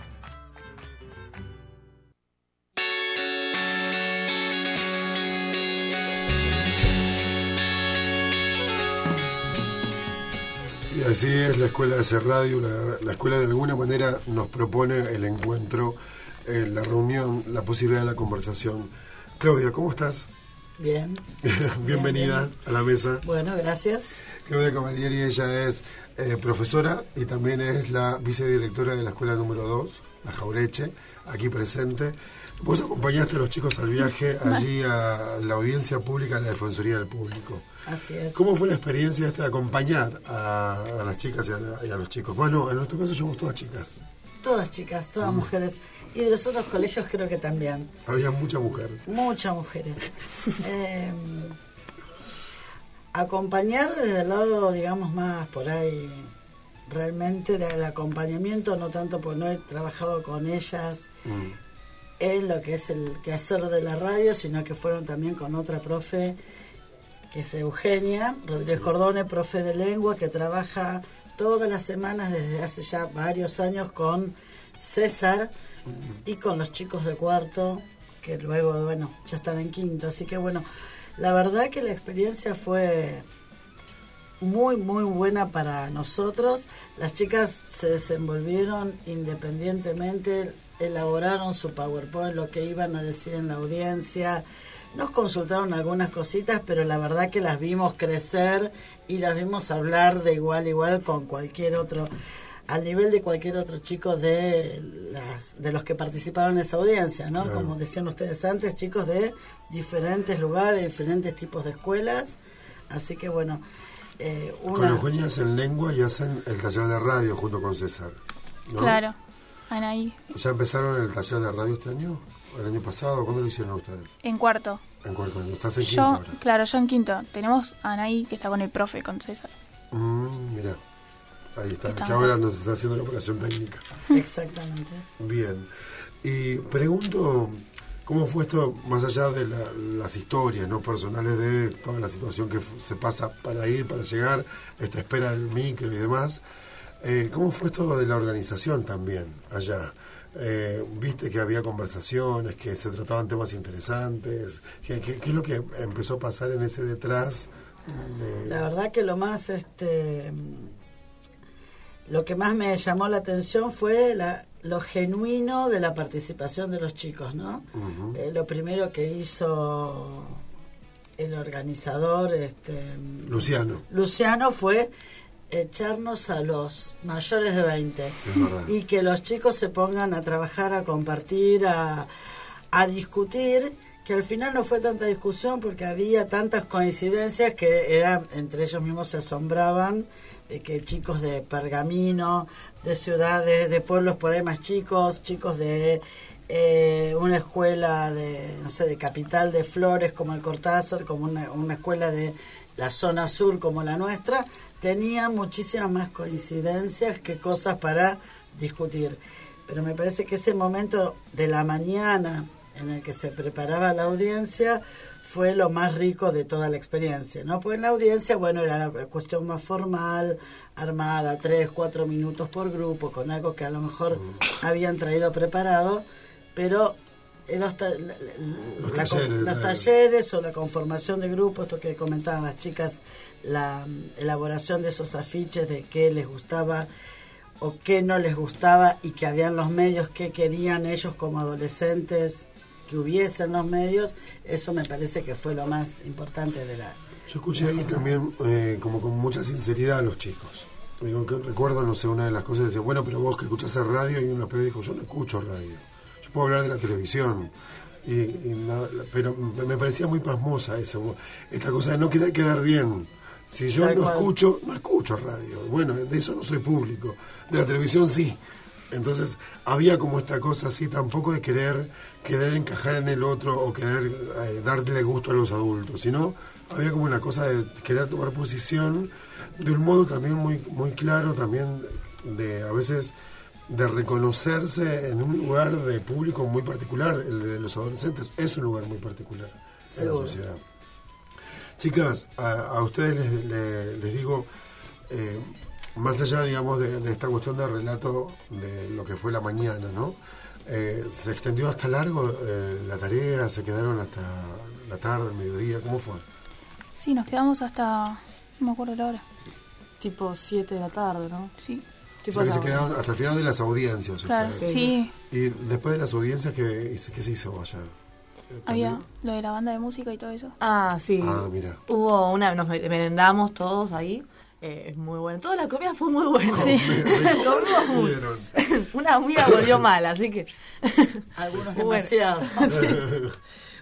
Y así es la escuela de hacer radio, la, escuela de alguna manera nos propone el encuentro, eh, la reunión, la posibilidad de la conversación. Claudia, ¿cómo estás? Bien. Bienvenida a la mesa. Bueno, gracias. Claudia Cavalieri, ella es eh, profesora y también es la vicedirectora de la escuela número 2, la Jaureche, aquí presente. Vos acompañaste a los chicos al viaje allí a la audiencia pública de la Defensoría del Público. Así es. ¿Cómo fue la experiencia esta de acompañar a, las chicas y a, los chicos? Bueno, en nuestro caso somos todas chicas. Todas chicas, todas mm. mujeres. Y de los otros colegios creo que también. Había mucha mujer. Muchas mujeres. eh, acompañar desde el lado, digamos, más por ahí, realmente del acompañamiento, no tanto por no he trabajado con ellas. Mm en lo que es el quehacer de la radio, sino que fueron también con otra profe, que es Eugenia Rodríguez Cordone, profe de lengua, que trabaja todas las semanas desde hace ya varios años con César y con los chicos de cuarto, que luego, bueno, ya están en quinto. Así que, bueno, la verdad que la experiencia fue muy, muy buena para nosotros. Las chicas se desenvolvieron independientemente elaboraron su PowerPoint, lo que iban a decir en la audiencia. Nos consultaron algunas cositas, pero la verdad que las vimos crecer y las vimos hablar de igual a igual con cualquier otro, al nivel de cualquier otro chico de, las, de los que participaron en esa audiencia, ¿no? Como decían ustedes antes, chicos de diferentes lugares, diferentes tipos de escuelas. Así que bueno. Eh, Con Eugenia hacen lengua y hacen el taller de radio junto con César. Claro. Anaí. ¿Ya empezaron el taller de radio este año? ¿El año pasado? ¿Cuándo lo hicieron ustedes? En cuarto. En cuarto año, estás en quinto Yo, ahora. claro, yo en quinto. Tenemos a Anaí que está con el profe, con César. Mm, mira, ahí está, que ahora nos está haciendo la operación técnica. Exactamente. Bien. Y pregunto, ¿cómo fue esto, más allá de la- las historias no personales de toda la situación que se pasa para ir, para llegar, esta espera del micro y demás? eh, ¿Cómo fue esto de la organización también allá? Eh, ¿Viste que había conversaciones, que se trataban temas interesantes? ¿Qué, qué- qué es lo que empezó a pasar en ese detrás? de- La verdad que lo más, este, lo que más me llamó la atención fue la, lo genuino de la participación de los chicos, ¿no? Eh, lo primero que hizo el organizador, este, Luciano. Luciano, fue echarnos a los mayores de 20 Es verdad. y que los chicos se pongan a trabajar, a compartir, a, a discutir, que al final no fue tanta discusión porque había tantas coincidencias que eran, entre ellos mismos se asombraban de que chicos de Pergamino, de ciudades, de pueblos por ahí más chicos, chicos de eh, una escuela de, no sé, de capital de Flores como el Cortázar, como una, una escuela de la zona sur como la nuestra, tenía muchísimas más coincidencias que cosas para discutir. Pero me parece que ese momento de la mañana en el que se preparaba la audiencia fue lo más rico de toda la experiencia, ¿no? Pues en la audiencia, bueno, era la cuestión más formal, armada, tres, cuatro minutos por grupo, con algo que a lo mejor habían traído preparado, pero los, ta- la- Los la- talleres, los claro. talleres o la conformación de grupos, esto que comentaban las chicas, la mm, elaboración de esos afiches de qué les gustaba o qué no les gustaba y que habían los medios que querían ellos como adolescentes que hubiesen los medios, eso me parece que fue lo más importante de la... Yo escuché ahí también eh, como con mucha sinceridad a los chicos. Digo, que recuerdo, no sé, una de las cosas, decía, bueno, pero vos que escuchás radio, y uno de los dijo, yo no escucho radio. Yo puedo hablar de la televisión. Y, y nada, pero me parecía muy pasmosa eso, esta cosa de no querer quedar bien. Si yo Tal no cual. escucho, no escucho radio. Bueno, de eso no soy público. De la televisión sí. Entonces había como esta cosa así tampoco de querer querer encajar en el otro o querer eh, darle gusto a los adultos, sino había como una cosa de querer tomar posición de un modo también muy muy claro también de a veces de reconocerse en un lugar de público muy particular, el de los adolescentes es un lugar muy particular en la sociedad. Chicas, a, a ustedes les, le- les digo, eh, más allá, digamos, de, de esta cuestión de relato de lo que fue la mañana, ¿no? Eh, ¿Se extendió hasta largo eh, la tarea? ¿Se quedaron hasta la tarde, el mediodía? ¿Cómo fue? Sí, nos quedamos hasta. No me acuerdo la hora. Tipo 7 de la tarde, ¿no? Sí. O Tipo sea, que esa se hora. quedaron hasta el final de las audiencias. Claro, ustedes. sí. Y después de las audiencias, ¿qué, qué se hizo allá? Había lo de la banda de música y todo eso. Ah, sí. Ah, mira. Hubo una, nos merendamos todos ahí. Eh, es muy bueno. Toda la comida fue muy buena. Sí. Una amiga volvió mal, así que. Algunos Bueno. demasiado.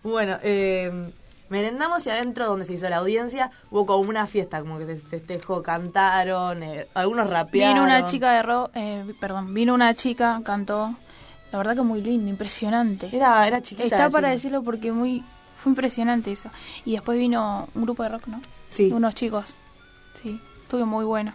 Bueno, eh, merendamos y adentro donde se hizo la audiencia hubo como una fiesta, como que se festejó, cantaron, eh, algunos rapearon. Vino una chica de rock, eh, perdón, vino una chica, cantó. La verdad que muy lindo, impresionante. Era, era chiquita. Está para chica. decirlo porque muy fue impresionante eso. Y después vino un grupo de rock, ¿no? Sí. Unos chicos. Sí, estuvo muy bueno.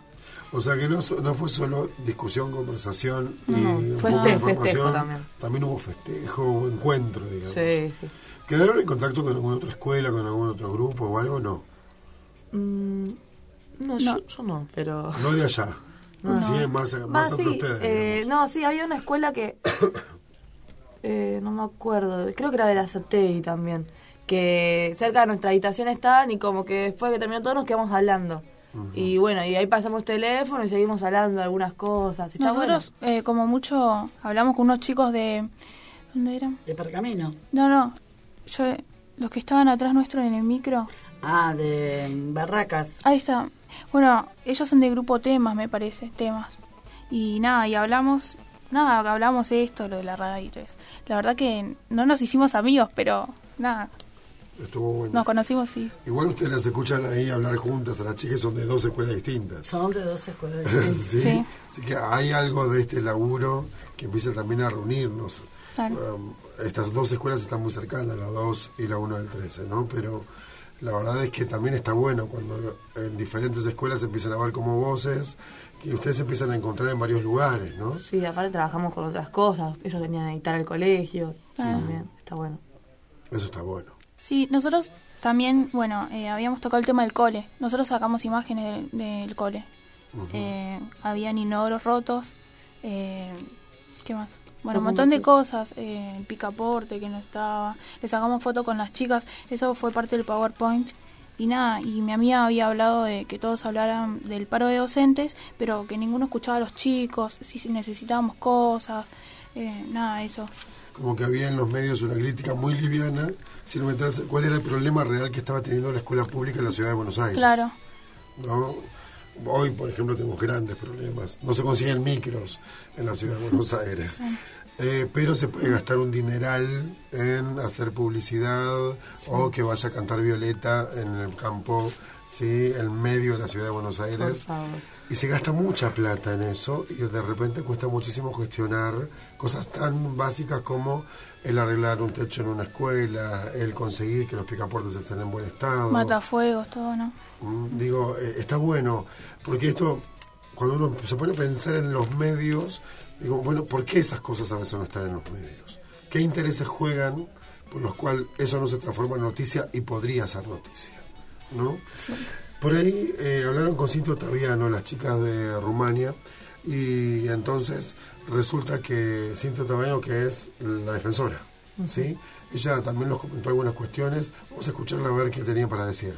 O sea que no, no fue solo discusión, conversación y No, un fue poco de festejo información. también. hubo festejo, hubo encuentro, digamos. Sí, sí. ¿Quedaron en contacto con alguna otra escuela, con algún otro grupo o algo? No. Mm, no, Yo, yo no, pero... No de allá. No. Sí, es más, más sí, ustedes. eh, no, sí, había una escuela que... eh, no me acuerdo, creo que era de la Satei también. Que cerca de nuestra habitación estaban y como que después que terminó todo nos quedamos hablando. Y bueno, y ahí pasamos teléfono y seguimos hablando de algunas cosas. está Nosotros, eh, como mucho, hablamos con unos chicos de. ¿Dónde eran? De Pergamino. No, no. Yo, los que estaban atrás nuestro en el micro. Ah, de Barracas. Ahí está. Bueno, ellos son de grupo temas, me parece, temas. Y nada, y hablamos, nada, hablamos esto, lo de la radio y todo eso. La verdad que no nos hicimos amigos, pero nada, Estuvo bueno. nos conocimos sí. Igual ustedes las escuchan ahí hablar juntas, a las chicas son de dos escuelas distintas. Son de dos escuelas distintas. ¿Sí? Sí. Así que hay algo de este laburo que empieza también a reunirnos. Um, estas dos escuelas están muy cercanas, la 2 y la 1 del 13, ¿no? Pero la verdad es que también está bueno cuando en diferentes escuelas empiezan a ver como voces que ustedes empiezan a encontrar en varios lugares, ¿no? Sí, aparte trabajamos con otras cosas, ellos venían a editar el colegio, también, está bueno. Eso está bueno. Sí, nosotros también, bueno, eh, habíamos tocado el tema del cole, nosotros sacamos imágenes del, cole, eh, habían inodoros rotos, eh, ¿qué más? Bueno, un montón de cosas, eh, el picaporte que no estaba, le sacamos foto con las chicas, eso fue parte del PowerPoint. Y nada, y mi amiga había hablado de que todos hablaran del paro de docentes, pero que ninguno escuchaba a los chicos, si necesitábamos cosas, eh, nada, eso. Como que había en los medios una crítica muy liviana, sin meterse cuál era el problema real que estaba teniendo la escuela pública en la ciudad de Buenos Aires. Claro. ¿No? Hoy, por ejemplo, tenemos grandes problemas. No se consiguen micros en la ciudad de Buenos Aires. Eh, pero se puede gastar un dineral en hacer publicidad o que vaya a cantar Violeta en el campo, ¿sí? en medio de la ciudad de Buenos Aires. Y se gasta mucha plata en eso y de repente cuesta muchísimo gestionar cosas tan básicas como el arreglar un techo en una escuela, el conseguir que los picaportes estén en buen estado. Matafuegos, todo, ¿no? Mm, digo, eh, está bueno, porque esto, cuando uno se pone a pensar en los medios, digo, bueno, ¿por qué esas cosas a veces no están en los medios? ¿Qué intereses juegan por los cuales eso no se transforma en noticia y podría ser noticia? ¿No? Por ahí eh, hablaron con Cinto Taviano, las chicas de Rumania, y entonces resulta que Cinto Taviano, que es la defensora, ¿sí? Ella también nos comentó algunas cuestiones. Vamos a escucharla a ver qué tenía para decir.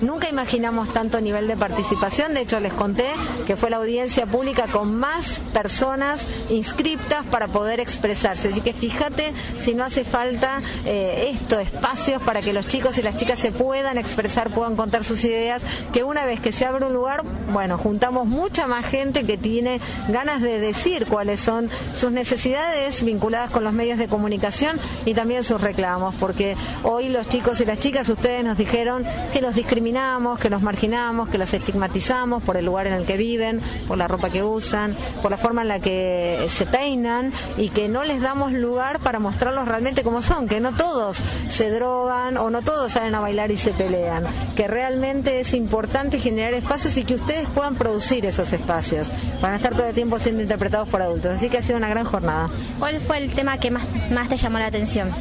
Nunca imaginamos tanto nivel de participación, de hecho les conté que fue la audiencia pública con más personas inscriptas para poder expresarse. Así que fíjate si no hace falta eh, esto, espacios para que los chicos y las chicas se puedan expresar, puedan contar sus ideas, que una vez que se abre un lugar, bueno, juntamos mucha más gente que tiene ganas de decir cuáles son sus necesidades vinculadas con los medios de comunicación y también sus reclamos, porque hoy los chicos y las chicas, ustedes nos dijeron que los discriminamos, que los marginamos, que los estigmatizamos por el lugar en el que viven, por la ropa que usan, por la forma en la que se peinan y que no les damos lugar para mostrarlos realmente como son, que no todos se drogan o no todos salen a bailar y se pelean, que realmente es importante generar espacios y que ustedes puedan producir esos espacios, para estar todo el tiempo siendo interpretados por adultos. Así que ha sido una gran jornada. ¿Cuál fue el tema que más te llamó la atención?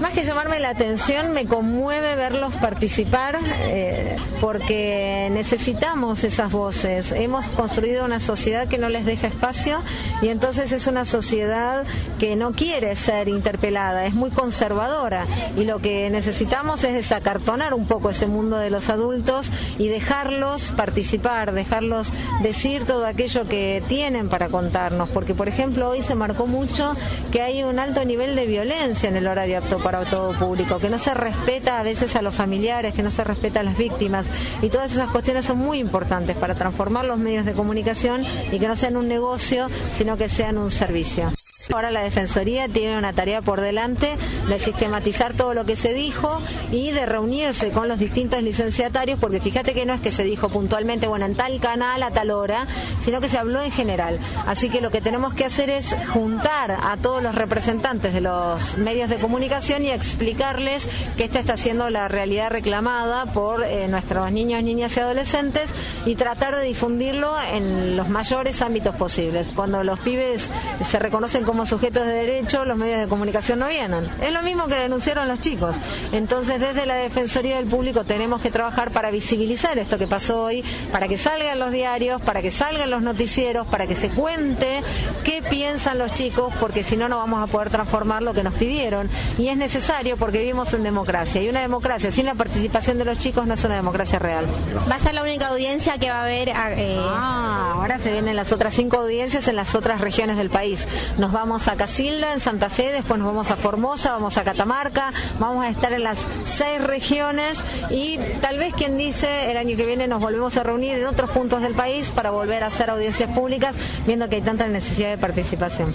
Más que llamarme la atención, me conmueve verlos participar eh, porque necesitamos esas voces. Hemos construido una sociedad que no les deja espacio y entonces es una sociedad que no quiere ser interpelada, es muy conservadora y lo que necesitamos es desacartonar un poco ese mundo de los adultos y dejarlos participar, dejarlos decir todo aquello que tienen para contarnos, porque por ejemplo hoy se marcó mucho que hay un alto nivel de violencia en el horario apto para todo público, que no se respeta a veces a los familiares, que no se respeta a las víctimas. Y todas esas cuestiones son muy importantes para transformar los medios de comunicación y que no sean un negocio, sino que sean un servicio. Ahora la Defensoría tiene una tarea por delante de sistematizar todo lo que se dijo y de reunirse con los distintos licenciatarios, porque fíjate que no es que se dijo puntualmente, bueno, en tal canal a tal hora, sino que se habló en general. Así que lo que tenemos que hacer es juntar a todos los representantes de los medios de comunicación y explicarles que esta está siendo la realidad reclamada por eh, nuestros niños, niñas y adolescentes y tratar de difundirlo en los mayores ámbitos posibles. Cuando los pibes se reconocen como sujetos de derecho, los medios de comunicación no vienen. Es lo mismo que denunciaron los chicos. Entonces, desde la Defensoría del Público tenemos que trabajar para visibilizar esto que pasó hoy, para que salgan los diarios, para que salgan los noticieros, para que se cuente qué piensan los chicos, porque si no, no vamos a poder transformar lo que nos pidieron. Y es necesario porque vivimos en democracia. Y una democracia sin la participación de los chicos no es una democracia real. Va a ser la única audiencia que va a haber. Eh... Ah, ahora se vienen las otras cinco audiencias en las otras regiones del país. Nos vamos a Casilda, en Santa Fe, después nos vamos a Formosa, vamos a Catamarca, vamos a estar en las seis regiones y tal vez quien dice el año que viene nos volvemos a reunir en otros puntos del país para volver a hacer audiencias públicas, viendo que hay tanta necesidad de participación.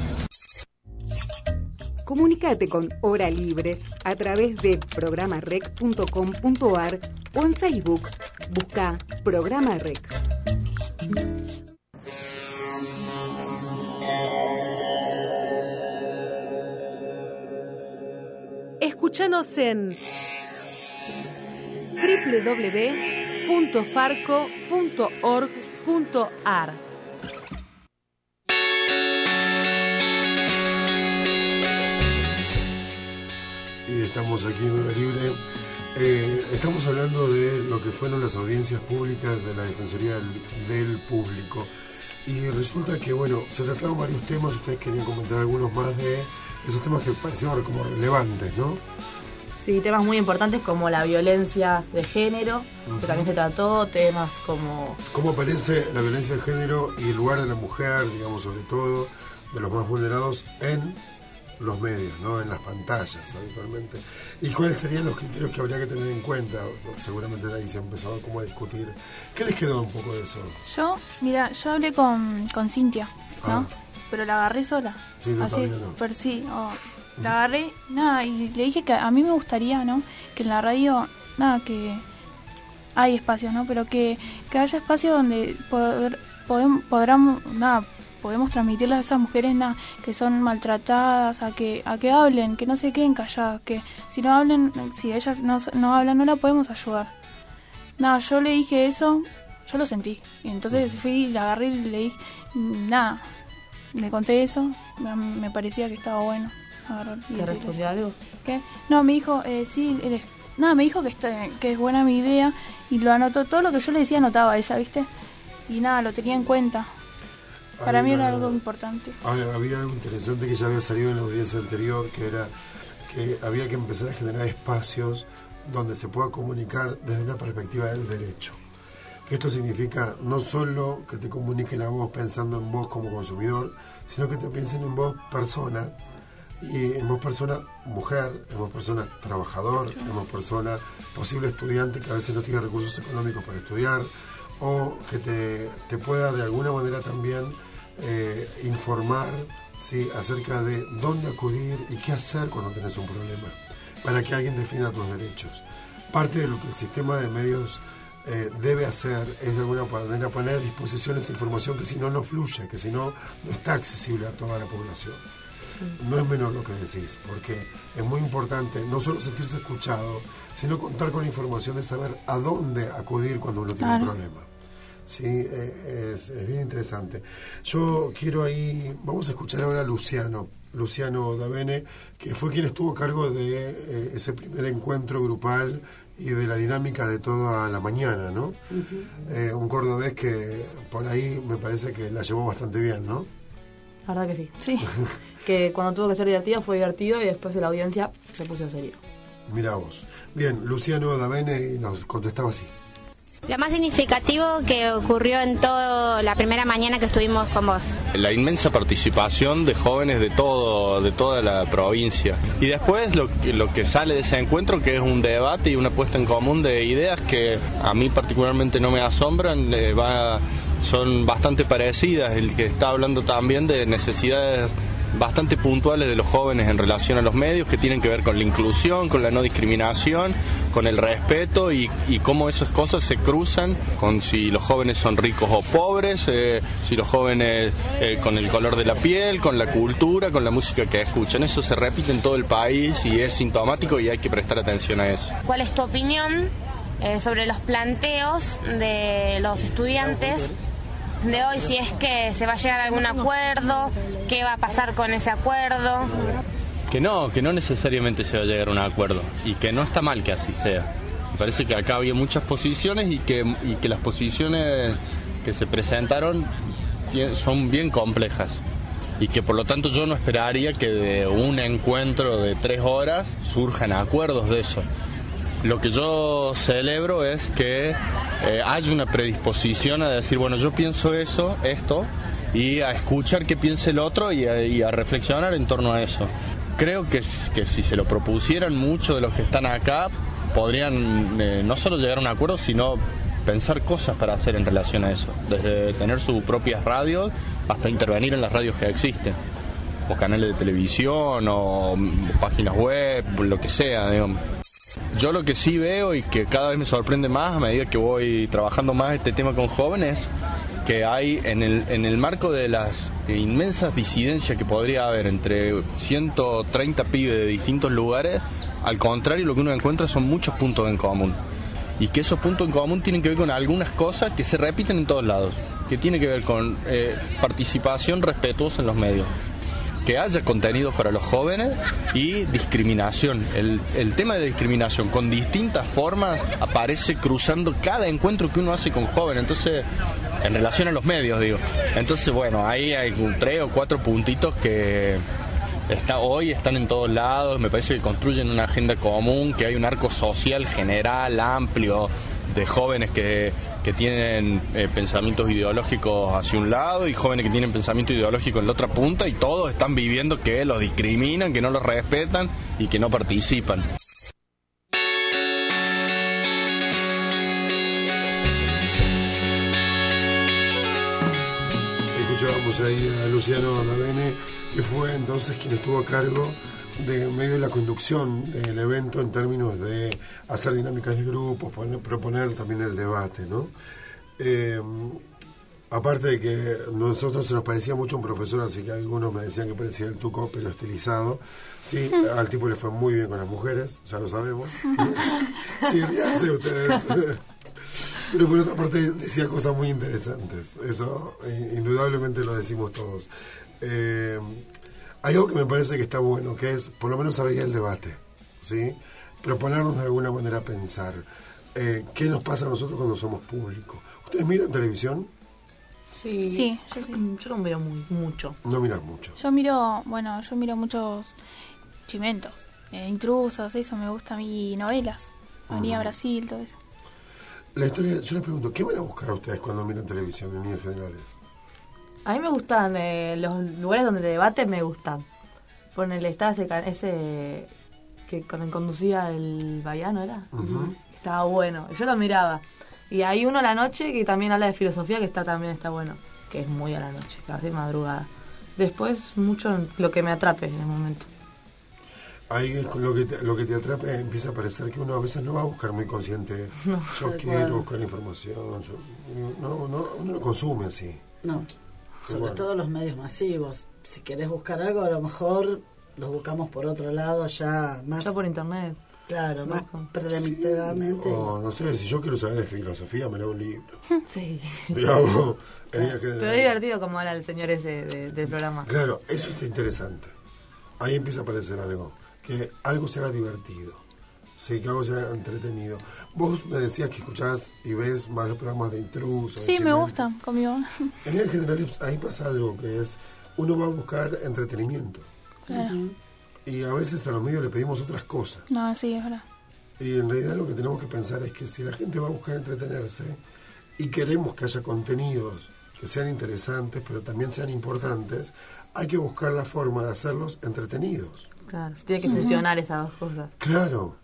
Comunicate con Hora Libre a través de programarec.com.ar o en Facebook. Busca Programa Rec. Escúchanos en www.farco.org.ar. Y estamos aquí en Hora Libre. Eh, estamos hablando de lo que fueron las audiencias públicas de la Defensoría del, del Público. Y resulta que, bueno, se trataron varios temas, ustedes querían comentar algunos más de esos temas que parecieron como relevantes, ¿no? Sí, temas muy importantes como la violencia de género, que también se trató, temas como... ¿Cómo aparece la violencia de género y el lugar de la mujer, digamos, sobre todo, de los más vulnerados en los medios, ¿no? En las pantallas, habitualmente. ¿Y cuáles serían los criterios que habría que tener en cuenta? Seguramente ahí se empezó como a discutir. ¿Qué les quedó un poco de eso? Yo, mira, yo hablé con, con Cintia, ¿no? Pero la agarré sola. Sí, no, Así, no. pero sí, oh, la agarré, nada, y le dije que a mí me gustaría, ¿no? Que en la radio, nada, que hay espacios, ¿no? Pero que, que haya espacios donde poder, podem- podamos, nada, podemos transmitirle a esas mujeres nada, que son maltratadas, a que, a que hablen, que no se queden calladas, que si no hablen, si ellas no, no hablan, no la podemos ayudar. Nada, yo le dije eso, yo lo sentí. Y entonces fui, la agarré y le dije, nada, le conté eso, me, me parecía que estaba bueno. agarrar y ¿Te respondió algo? ¿Qué? No, me dijo, eh, sí, él es- nada, me dijo que, está, que es buena mi idea y lo anotó, todo lo que yo le decía anotaba a ella, ¿viste? Y nada, lo tenía en cuenta. Para Hay mí una- era algo importante. Había, había algo interesante que ya había salido en la audiencia anterior, que era que había que empezar a generar espacios donde se pueda comunicar desde una perspectiva del derecho. Que esto significa no solo que te comuniquen a vos pensando en vos como consumidor, sino que te piensen en vos persona, y en vos persona mujer, en vos persona trabajador, en vos persona posible estudiante que a veces no tiene recursos económicos para estudiar, o que te, te pueda de alguna manera también eh, informar ¿sí? acerca de dónde acudir y qué hacer cuando tenés un problema, para que alguien defina tus derechos. Parte de lo que el sistema de medios eh, debe hacer es de alguna manera poner a disposición esa información que si no, no fluye, que si no, no está accesible a toda la población. No es menor lo que decís, porque es muy importante no solo sentirse escuchado, sino contar con la información de saber a dónde acudir cuando uno tiene Claro. un problema. Sí, eh, es, es bien interesante. Yo quiero ahí, vamos a escuchar ahora a Luciano, Luciano Davene, que fue quien estuvo a cargo de eh, ese primer encuentro grupal y de la dinámica de toda la mañana, ¿no? Eh, un cordobés que por ahí me parece que la llevó bastante bien, ¿no? La verdad que sí. Sí. que cuando tuvo que ser divertido fue divertido y después de la audiencia se puso serio. Mira vos. Bien, Luciano Davene y nos contestaba así. Lo más significativo que ocurrió en toda la primera mañana que estuvimos con vos. la inmensa participación de jóvenes de todo de toda la provincia y después lo, lo que sale de ese encuentro que es un debate y una puesta en común de ideas que a mí particularmente no me asombran eh, va son bastante parecidas el que está hablando también de necesidades bastante puntuales de los jóvenes en relación a los medios que tienen que ver con la inclusión, con la no discriminación, con el respeto y, y cómo esas cosas se cruzan con si los jóvenes son ricos o pobres, eh, si los jóvenes eh, con el color de la piel, con la cultura, con la música que escuchan. Eso se repite en todo el país y es sintomático y hay que prestar atención a eso. ¿Cuál es tu opinión eh, sobre los planteos de los estudiantes de hoy? Si es que se va a llegar a algún acuerdo, qué va a pasar con ese acuerdo. Que no, que no necesariamente se va a llegar a un acuerdo y que no está mal que así sea. Me parece que acá había muchas posiciones y que, y que las posiciones que se presentaron son bien complejas y que por lo tanto yo no esperaría que de un encuentro de tres horas surjan acuerdos de eso. Lo que yo celebro es que eh, hay una predisposición a decir, bueno, yo pienso eso, esto, y a escuchar qué piensa el otro y a, y a reflexionar en torno a eso. Creo que, que si se lo propusieran muchos de los que están acá, podrían eh, no solo llegar a un acuerdo, sino pensar cosas para hacer en relación a eso. Desde tener sus propias radios hasta intervenir en las radios que existen. O canales de televisión, o mm, páginas web, lo que sea, digamos. Yo lo que sí veo y que cada vez me sorprende más a medida que voy trabajando más este tema con jóvenes que hay en el, en el marco de las inmensas disidencias que podría haber entre 130 pibes de distintos lugares, al contrario lo que uno encuentra son muchos puntos en común. Y que esos puntos en común tienen que ver con algunas cosas que se repiten en todos lados, que tiene que ver con eh, participación respetuosa en los medios, que haya contenidos para los jóvenes y discriminación. El, el, tema de discriminación con distintas formas aparece cruzando cada encuentro que uno hace con jóvenes. Entonces, en relación a los medios, digo. Entonces, bueno, ahí hay tres o cuatro puntitos que está hoy están en todos lados. Me parece que construyen una agenda común, que hay un arco social general, amplio, de jóvenes que, que tienen eh, pensamientos ideológicos hacia un lado y jóvenes que tienen pensamiento ideológico en la otra punta y todos están viviendo que los discriminan, que no los respetan y que no participan. Escuchábamos ahí a Luciano Davene, que fue entonces quien estuvo a cargo de medio de la conducción del evento en términos de hacer dinámicas de grupos, poner, proponer también el debate, ¿no? Eh, aparte de que nosotros se nos parecía mucho un profesor, así que algunos me decían que parecía el tuco, pero estilizado. Sí, al tipo le fue muy bien con las mujeres, ya lo sabemos. sí, ríanse ustedes. Pero por otra parte decía cosas muy interesantes, eso eh, indudablemente lo decimos todos. Eh, hay algo que me parece que está bueno, que es por lo menos abrir el debate, ¿sí? Proponernos de alguna manera pensar eh, qué nos pasa a nosotros cuando somos públicos. ¿Ustedes miran televisión? Sí, Sí, yo sí. Yo no miro muy, mucho. No miran mucho. Yo miro, bueno, yo miro muchos chimentos, eh, intrusos, eso me gusta a mí, novelas. Avenida Ujú. Brasil, todo eso. La historia, yo les pregunto, ¿qué van a buscar ustedes cuando miran televisión en líneas generales? A mí me gustan eh, los lugares donde debaten, me gustan. Ponele, estaba ese, ese que con, conducía el Baiano, ¿era? Ujú. Estaba bueno, yo lo miraba. Y hay uno a la noche que también habla de filosofía, que está también está bueno, que es muy a la noche, casi madrugada. Después, mucho lo que me atrape en el momento. Ahí es lo que te, lo que te atrapa empieza a parecer que uno a veces no va a buscar muy consciente. No, yo quiero cual. buscar información. Yo, no, no, uno lo consume así. No, sobre bueno. todo los medios masivos. Si querés buscar algo, a lo mejor los buscamos por otro lado, ya más. Ya por internet. Claro, más Busco. premeditadamente. O no sé, si yo quiero saber de filosofía, me leo un libro. Sí. Digamos, líneas Pero es divertido como habla el señor ese de- del programa. Claro, eso es interesante. Ahí empieza a aparecer algo. Que algo se haga divertido. Sí, que algo se haga entretenido. Vos me decías que escuchás y ves más los programas de intrusos. de Sí, me gustan, conmigo. En líneas generales, ahí pasa algo que es, uno va a buscar entretenimiento. Claro. Y a veces a los medios le pedimos otras cosas. No, sí, es verdad. Y en realidad lo que tenemos que pensar es que si la gente va a buscar entretenerse y queremos que haya contenidos que sean interesantes, pero también sean importantes, hay que buscar la forma de hacerlos entretenidos. Claro, tiene que funcionar esas dos cosas. Claro,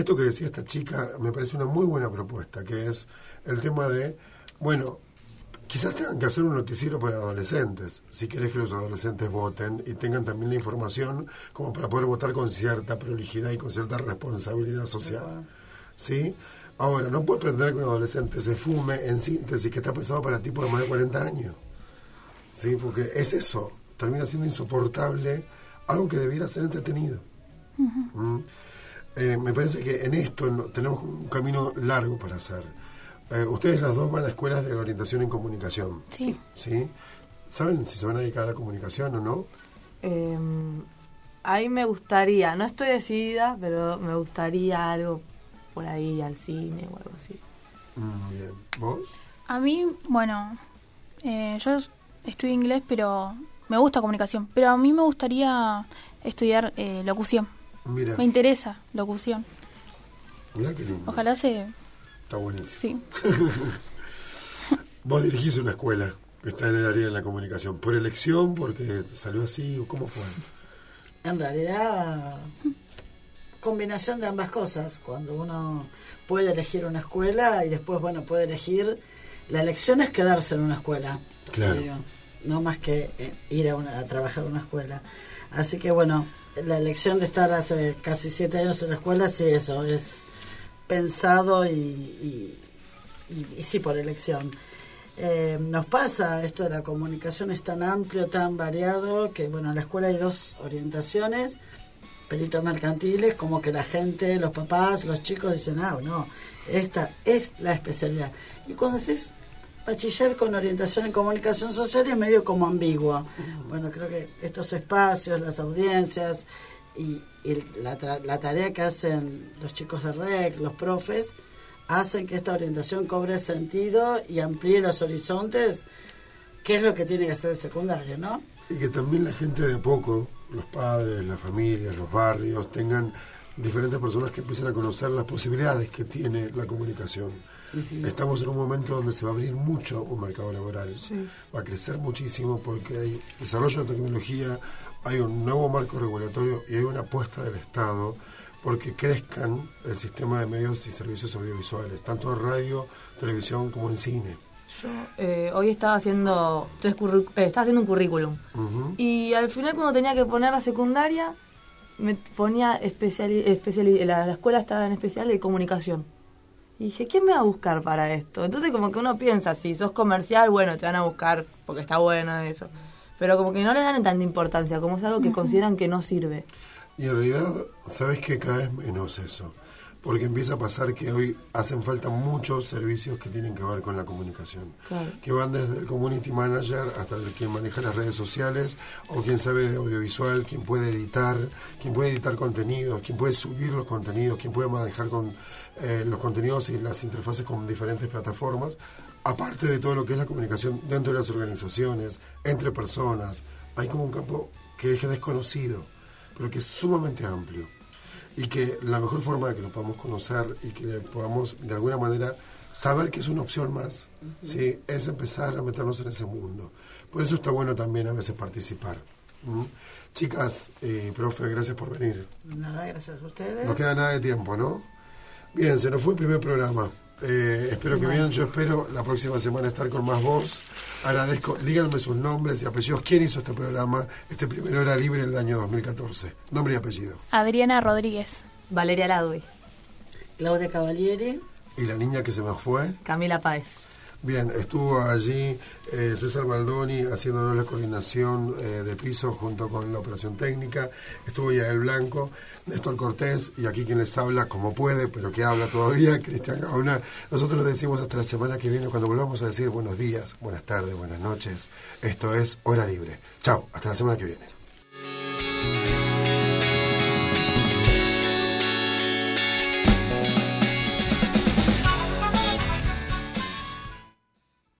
esto que decía esta chica me parece una muy buena propuesta, que es el tema de, bueno, quizás tengan que hacer un noticiero para adolescentes, si querés que los adolescentes voten y tengan también la información como para poder votar con cierta prolijidad y con cierta responsabilidad social. ¿Sí? Ahora, no puedes pretender que un adolescente se fume en síntesis que está pensado para tipos de más de 40 años. ¿Sí? Porque es eso, termina siendo insoportable algo que debiera ser entretenido. Mm. Eh, me parece que en esto tenemos un camino largo para hacer. Eh, ustedes las dos van a escuelas de orientación en comunicación. Sí. ¿Sí? ¿Saben si se van a dedicar a la comunicación o no? Eh, ahí me gustaría, no estoy decidida, pero me gustaría algo por ahí, al cine o algo así. Mm, bien. ¿Vos? A mí, bueno, eh, yo estudio inglés, pero me gusta comunicación. Pero a mí me gustaría estudiar eh, locución. Mira, Me interesa locución. mira qué lindo. Ojalá se... Está buenísimo. Sí. Vos dirigís una escuela que está en el área de la comunicación. ¿Por elección? ¿Porque salió así? ¿O cómo fue? En realidad, combinación de ambas cosas. Cuando uno puede elegir una escuela y después, bueno, puede elegir. La elección es quedarse en una escuela. Claro. Digo, no más que eh, ir a, una- a trabajar en una escuela. Así que, bueno, la elección de estar hace casi siete años en la escuela, sí, eso es pensado y, y, y- y sí, por elección. eh, nos pasa esto de la comunicación es tan amplio, tan variado, que bueno, en la escuela hay dos orientaciones, peritos mercantiles, como que la gente, los papás, los chicos dicen, ah, no, esta es la especialidad. Y cuando haces bachiller con orientación en comunicación social es medio como ambiguo. Bueno, creo que estos espacios, las audiencias y, y la, la tarea que hacen los chicos de REC, los profes, hacen que esta orientación cobre sentido y amplíe los horizontes, que es lo que tiene que hacer el secundario, ¿no? Y que también la gente de a poco, los padres, las familias, los barrios, tengan diferentes personas que empiecen a conocer las posibilidades que tiene la comunicación. Estamos en un momento donde se va a abrir mucho un mercado laboral. Va a crecer muchísimo porque hay desarrollo de tecnología, hay un nuevo marco regulatorio y hay una apuesta del Estado porque crezcan el sistema de medios y servicios audiovisuales, tanto en radio, televisión como en cine. Yo eh, hoy estaba haciendo tres eh, estaba haciendo un currículum. Y al final cuando tenía que poner la secundaria me ponía especial, especial la, la escuela estaba en especial de comunicación y dije quién me va a buscar para esto entonces como que uno piensa si sos comercial bueno te van a buscar porque está bueno eso. Pero como que no le dan tanta importancia como es algo que consideran que no sirve. Y en realidad, sabes que cada vez menos eso. Porque empieza a pasar que hoy hacen falta muchos servicios que tienen que ver con la comunicación. Claro. Que van desde el community manager hasta el quien maneja las redes sociales, o quien sabe de audiovisual, quien puede editar, quien puede editar contenidos, quien puede subir los contenidos, quien puede manejar con eh, los contenidos y las interfaces con diferentes plataformas. Aparte de todo lo que es la comunicación dentro de las organizaciones, entre personas, hay como un campo que es desconocido pero que es sumamente amplio y que la mejor forma de que lo podamos conocer y que podamos de alguna manera saber que es una opción más, ¿sí? es empezar a meternos en ese mundo. Por eso está bueno también a veces participar. Chicas, eh, profe, gracias por venir. Nada, gracias a ustedes. No queda nada de tiempo, ¿no? Bien, se nos fue el primer programa. Eh, espero que bien, yo espero la próxima semana estar con más voz. Agradezco, díganme sus nombres y apellidos. ¿Quién hizo este programa, este primer hora libre del año 2014? Nombre y apellido. Adriana Rodríguez. Valeria Ladui Claudia Cavalieri ¿Y la niña que se me fue? Camila Páez Bien, estuvo allí eh, César Baldoni haciéndonos la coordinación eh, de piso junto con la operación técnica. Estuvo Yael Blanco, Néstor Cortés y aquí quien les habla, como puede, pero que habla todavía, Cristian Gauna. Nosotros les decimos hasta la semana que viene cuando volvamos a decir buenos días, buenas tardes, buenas noches. Esto es Hora Libre. Chao, hasta la semana que viene.